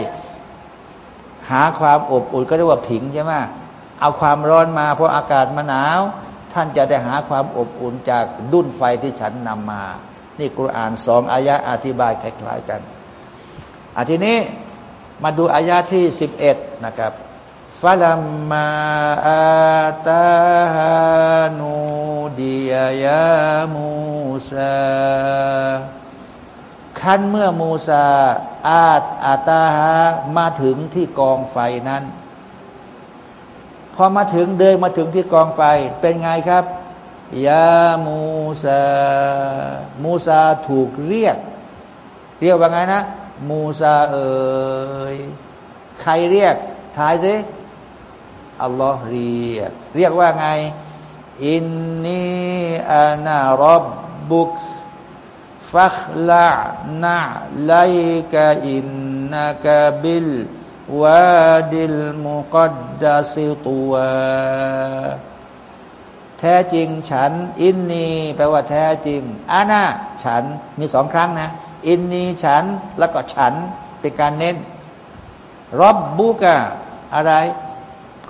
หาความอบอุ่นก็เรียกว่าผิงใช่ไหมเอาความร้อนมาเพราะอากาศมันหนาว ท่านจะได้หาความอบอุ่นจากดุนไฟที่ฉันนำมา นี่กุรอานสองอายะอธิบายคล้ายๆกันอาทีนี้มาดูอายาที่สิบเอ็ดนะครับฟาลัมมาอาตานูดียามูซาคันเมื่อมูซาอาตอาตาฮามาถึงที่กองไฟนั้น พอมาถึงเดินมาถึงที่กองไฟเป็นไงครับยามูซามูซาถูกเรียก เรียกว่าไงนะ มูซาเอ๋ยใครเรียกทายสิอัลลอฮ์เรียก เรียกว่าไง อินนีอานารบบุกฟักละนะไลกะอินนักบิล วาดิลมุกดดัสิตัวแท้จริงฉัน อินนีแปลว่าแท้จริงอานาฉันมีสองครั้งนะ อินนีฉันแล้วก็ฉันเป็นการเน้นรบบุกะอะไร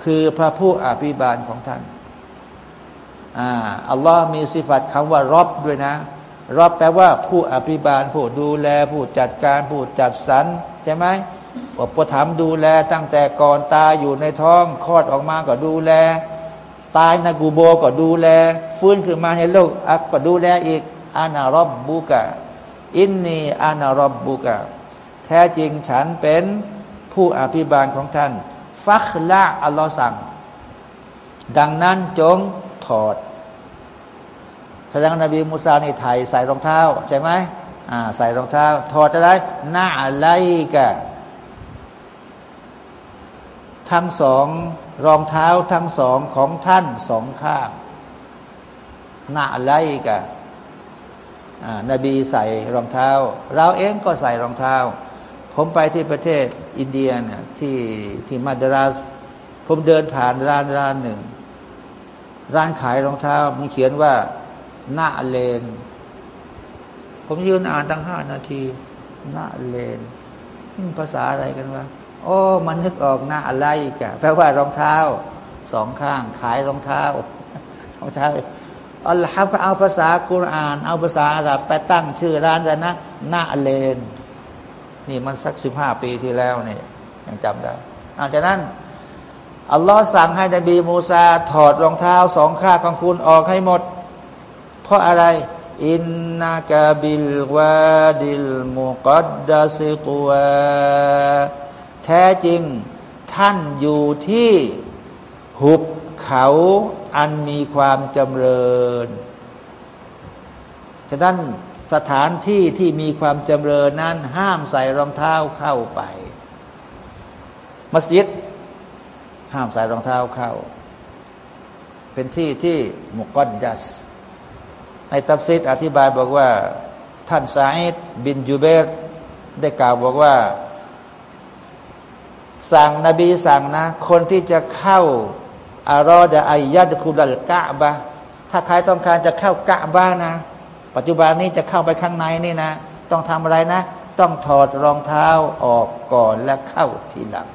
คือพระผู้อภิบาลของท่านอ่าอัลลอฮ์มีสิฟัตคำว่ารบด้วยนะรบแปลว่าผู้อภิบาลผู้ดูแล ผู้จัดการผู้จัดสรรใช่ไหม อุปถัมภ์ดูแลตั้งแต่ก่อนตายอยู่ในท้องคลอดออกมาก็ดูแล ตายในกูโบก็ดูแล ฟื้นขึ้นมาในโลกอักก็ดูแลอีกอานารบบุกะอินนีอานารบบุกะแท้จริงฉันเป็นผู้อภิบาลของท่าน ฟักละอัลลอฮ์สั่ง ดังนั้นจงถอดแสดงนบีมูซาในไทยใส่รองเท้า ใช่ไหมอ่า ใส่รองเท้า ถอดอะไรหน้าอะไรกะ ทั้งสองรองเท้าทั้งสองของท่านสองข้างหน้าอะไรกะนบีใส่รองเท้า เราเองก็ใส่รองเท้า ผมไปที่ประเทศอินเดียเนี่ยที่ที่มาดราสผมเดินผ่านร้านร้านหนึ่ง ร้านขายรองเท้ามันเขียนว่าหน้าเลน ผมยืนอ่านตั้งห้านาทีหน้าเลนภาษาอะไรกันวะ โอ้มันนึกออกหน้าอะไรกะแปลว่ารองเท้าสองข้าง ขายรองเท้ารองเท้าอัลลอฮฺเอาภาษากุราน เอาภาษาอาหรับไปตั้งชื่อร้านแล้วนะหน้าเลน นี่มันสักสิบห้าปีที่แล้วเนี่ยยังจำได้อาจากนั้นอัลลอฮ์สั่งให้นบีมูซาถอดรองเท้าสองข้างของคุณออกให้หมด เพราะอะไร อินนากาบิลวาดิลมุกัดดาซิตัวแท้จริง ท่านอยู่ที่หุบเขาอันมีความจำเริญ ฉะนั้นสถานที่ที่มีความจำเริญนั้น ห้ามใส่รองเท้าเข้าไป มัสยิดห้ามใส่รองเท้าเข้า เป็นที่ที่มุกอดดัส ในตัฟซิดอธิบายบอกว่า ท่านซาอิดบินจูเบรได้กล่าวบอกว่า สั่งนบีสั่งนะ คนที่จะเข้าอารอดะอายัดคุลกะบะถ้าใครต้องการจะเข้ากะบ้านะ ปัจจุบันนี้จะเข้าไปข้างในนี่นะ ต้องทำอะไรนะ ต้องถอดรองเท้าออกก่อนและเข้าทีหลัง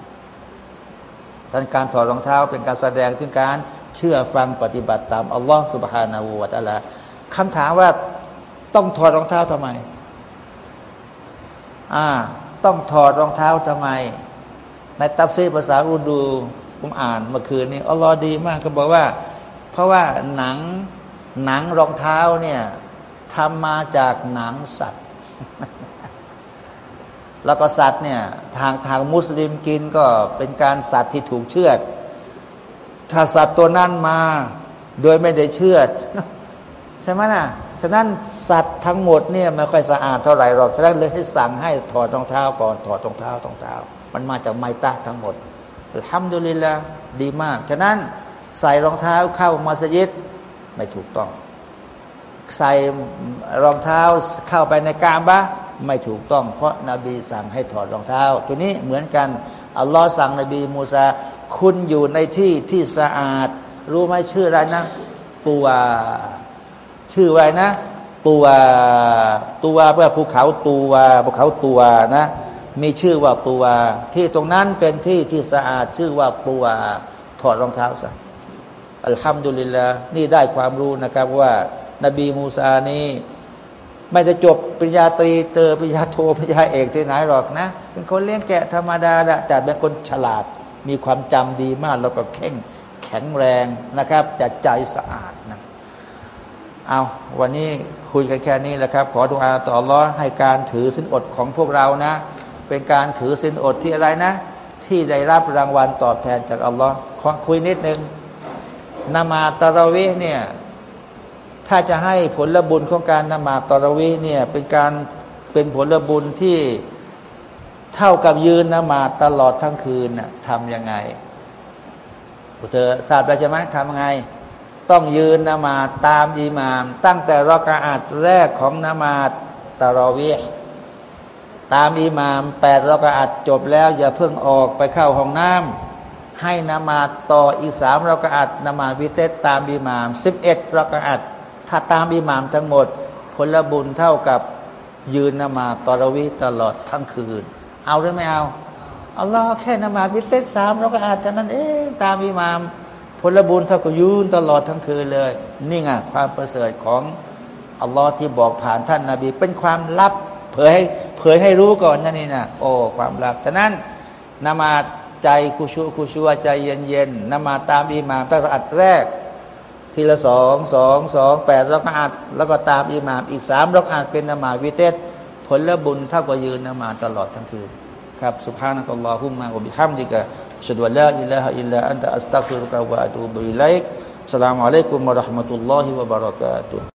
การถอดรองเท้าเป็นการแสดงถึงการเชื่อฟังปฏิบัติตามอัลลอฮฺสุบฮานาอูวะตะลาคำถามว่าต้องถอดรองเท้าทำไม อ่า ต้องถอดรองเท้าทำไม ในตับซีภาษาอุดูผมอ่านเมื่อคืนนี้อัลลอฮ์ดีมากก็บอกว่า เพราะว่าหนังหนังรองเท้าเนี่ยทำมาจากหนังสัตว์ แล้วก็สัตว์เนี่ยทางทางมุสลิมกินก็เป็นการสัตว์ที่ถูกเชือดถ้าสัตว์ตัวนั้นมาโดยไม่ได้เชือดใช่ไหมนะฉะนั้นสัตว์ทั้งหมดเนี่ยไม่ค่อยสะอาดเท่าไหร่หรอกฉะนั้นเลยให้สั่งให้ถอดรองเท้าก่อนถอดรองเท้ารองเท้า มันมาจากไมตาทั้งหมดทำดุลิละดีมาก ฉะนั้นใส่รองเท้าเข้ามัสยิดไม่ถูกต้อง ใส่รองเท้าเข้าไปในกามบะไม่ถูกต้อง เพราะนาบีสั่งให้ถอดรองเท้า ตัวนี้เหมือนกันอัลลอฮ์สั่งนบีมูซาคุณอยู่ในที่ที่สะอาด รู้ไหมชื่ออะไรนะ ตัวชื่อไวนะ ตัวตัวเพื่อภูเขาตัวภูเขาตัวนะ มีชื่อว่าตัวที่ตรงนั้นเป็นที่ที่สะอาดชื่อว่าตัวถอดรองเท้าซะอัลฮัมดุลิลละนี่ได้ความรู้นะครับว่า นบีมูซานี้ไม่จะจบปริญญาตรีเตอปริญญาโทปริญญาเอกที่ไหนหรอกนะ เป็นคนเลี้ยงแกะธรรมดาแหละแต่เป็นคนฉลาดมีความจำดีมากแล้วก็แข็งแข็งแรงนะครับแต่ใจสะอาดนะเอาวันนี้คุยกันแค่นี้แหละครับ ขอทุอาต่อร้อให้การถือสินอดของพวกเรานะ เป็นการถือสินอดที่อะไรนะ ที่ได้รับรางวัลตอบแทนจากอัลลอฮ์ขอคุยนิดนึงนามาตะราวีเนี่ยถ้าจะให้ผลบุญของการนมาตะราวีเนี่ยเป็นการเป็นผลบุญที่เท่ากับยืนนมาตลอดทั้งคืนน่ะทำยังไงเธอทราบแล้วใช่ไหมทำยังไง ต้องยืนนมาตามอิหมาม ตั้งแต่รอกาอัดแรกของนมาตรอวี ตามอิหมามแปดรอกาอัดจบแล้ว อย่าเพิ่งออกไปเข้าห้องน้ำให้นมาต่ออีกสามรอกาอัดนมาวิเตสตามอิหมามสิบเอ็ดรอกาอัดถ้าตามอิหมามทั้งหมด ผลบุญเท่ากับยืนนมาตารวีตลอดทั้งคืน เอาหรือไม่เอาเอัลลอแค่นมาวิเตสสามรอกาอัดเท่านั้นเองตามอิหมามผลบุญเท่ากับยืนตลอดทั้งคืนเลย นี่ไงความประเสริฐของอัลลอฮ์ที่บอกผ่านท่านนาบีเป็นความลับ เผยให้เผยให้รู้ก่อนนั่นนี่นะโอ้ความรักฉะนั้นนมาใจคุชูคุชูใจเย็นเย็นนมาตามอิหมามตั้งอัดแรก ทีละสองสองสองแปดรักอัดแล้วก็ตามอิหมามอีกสามรักอัดเป็นนมาวิเตสผลและบุญเท่ากับยืนนมาตลอดทั้งคืนครับสุภาพนักลอฮุมมาอุบิฮัมดิกะชดวะลาอิลลาฮอิลลาอันตะอัสตักฟิรุกะวะอะตูบุอิลัยกสลามอะลัยกุมมะราะห์มะตุลลอฮิวะบะเราะกาตุ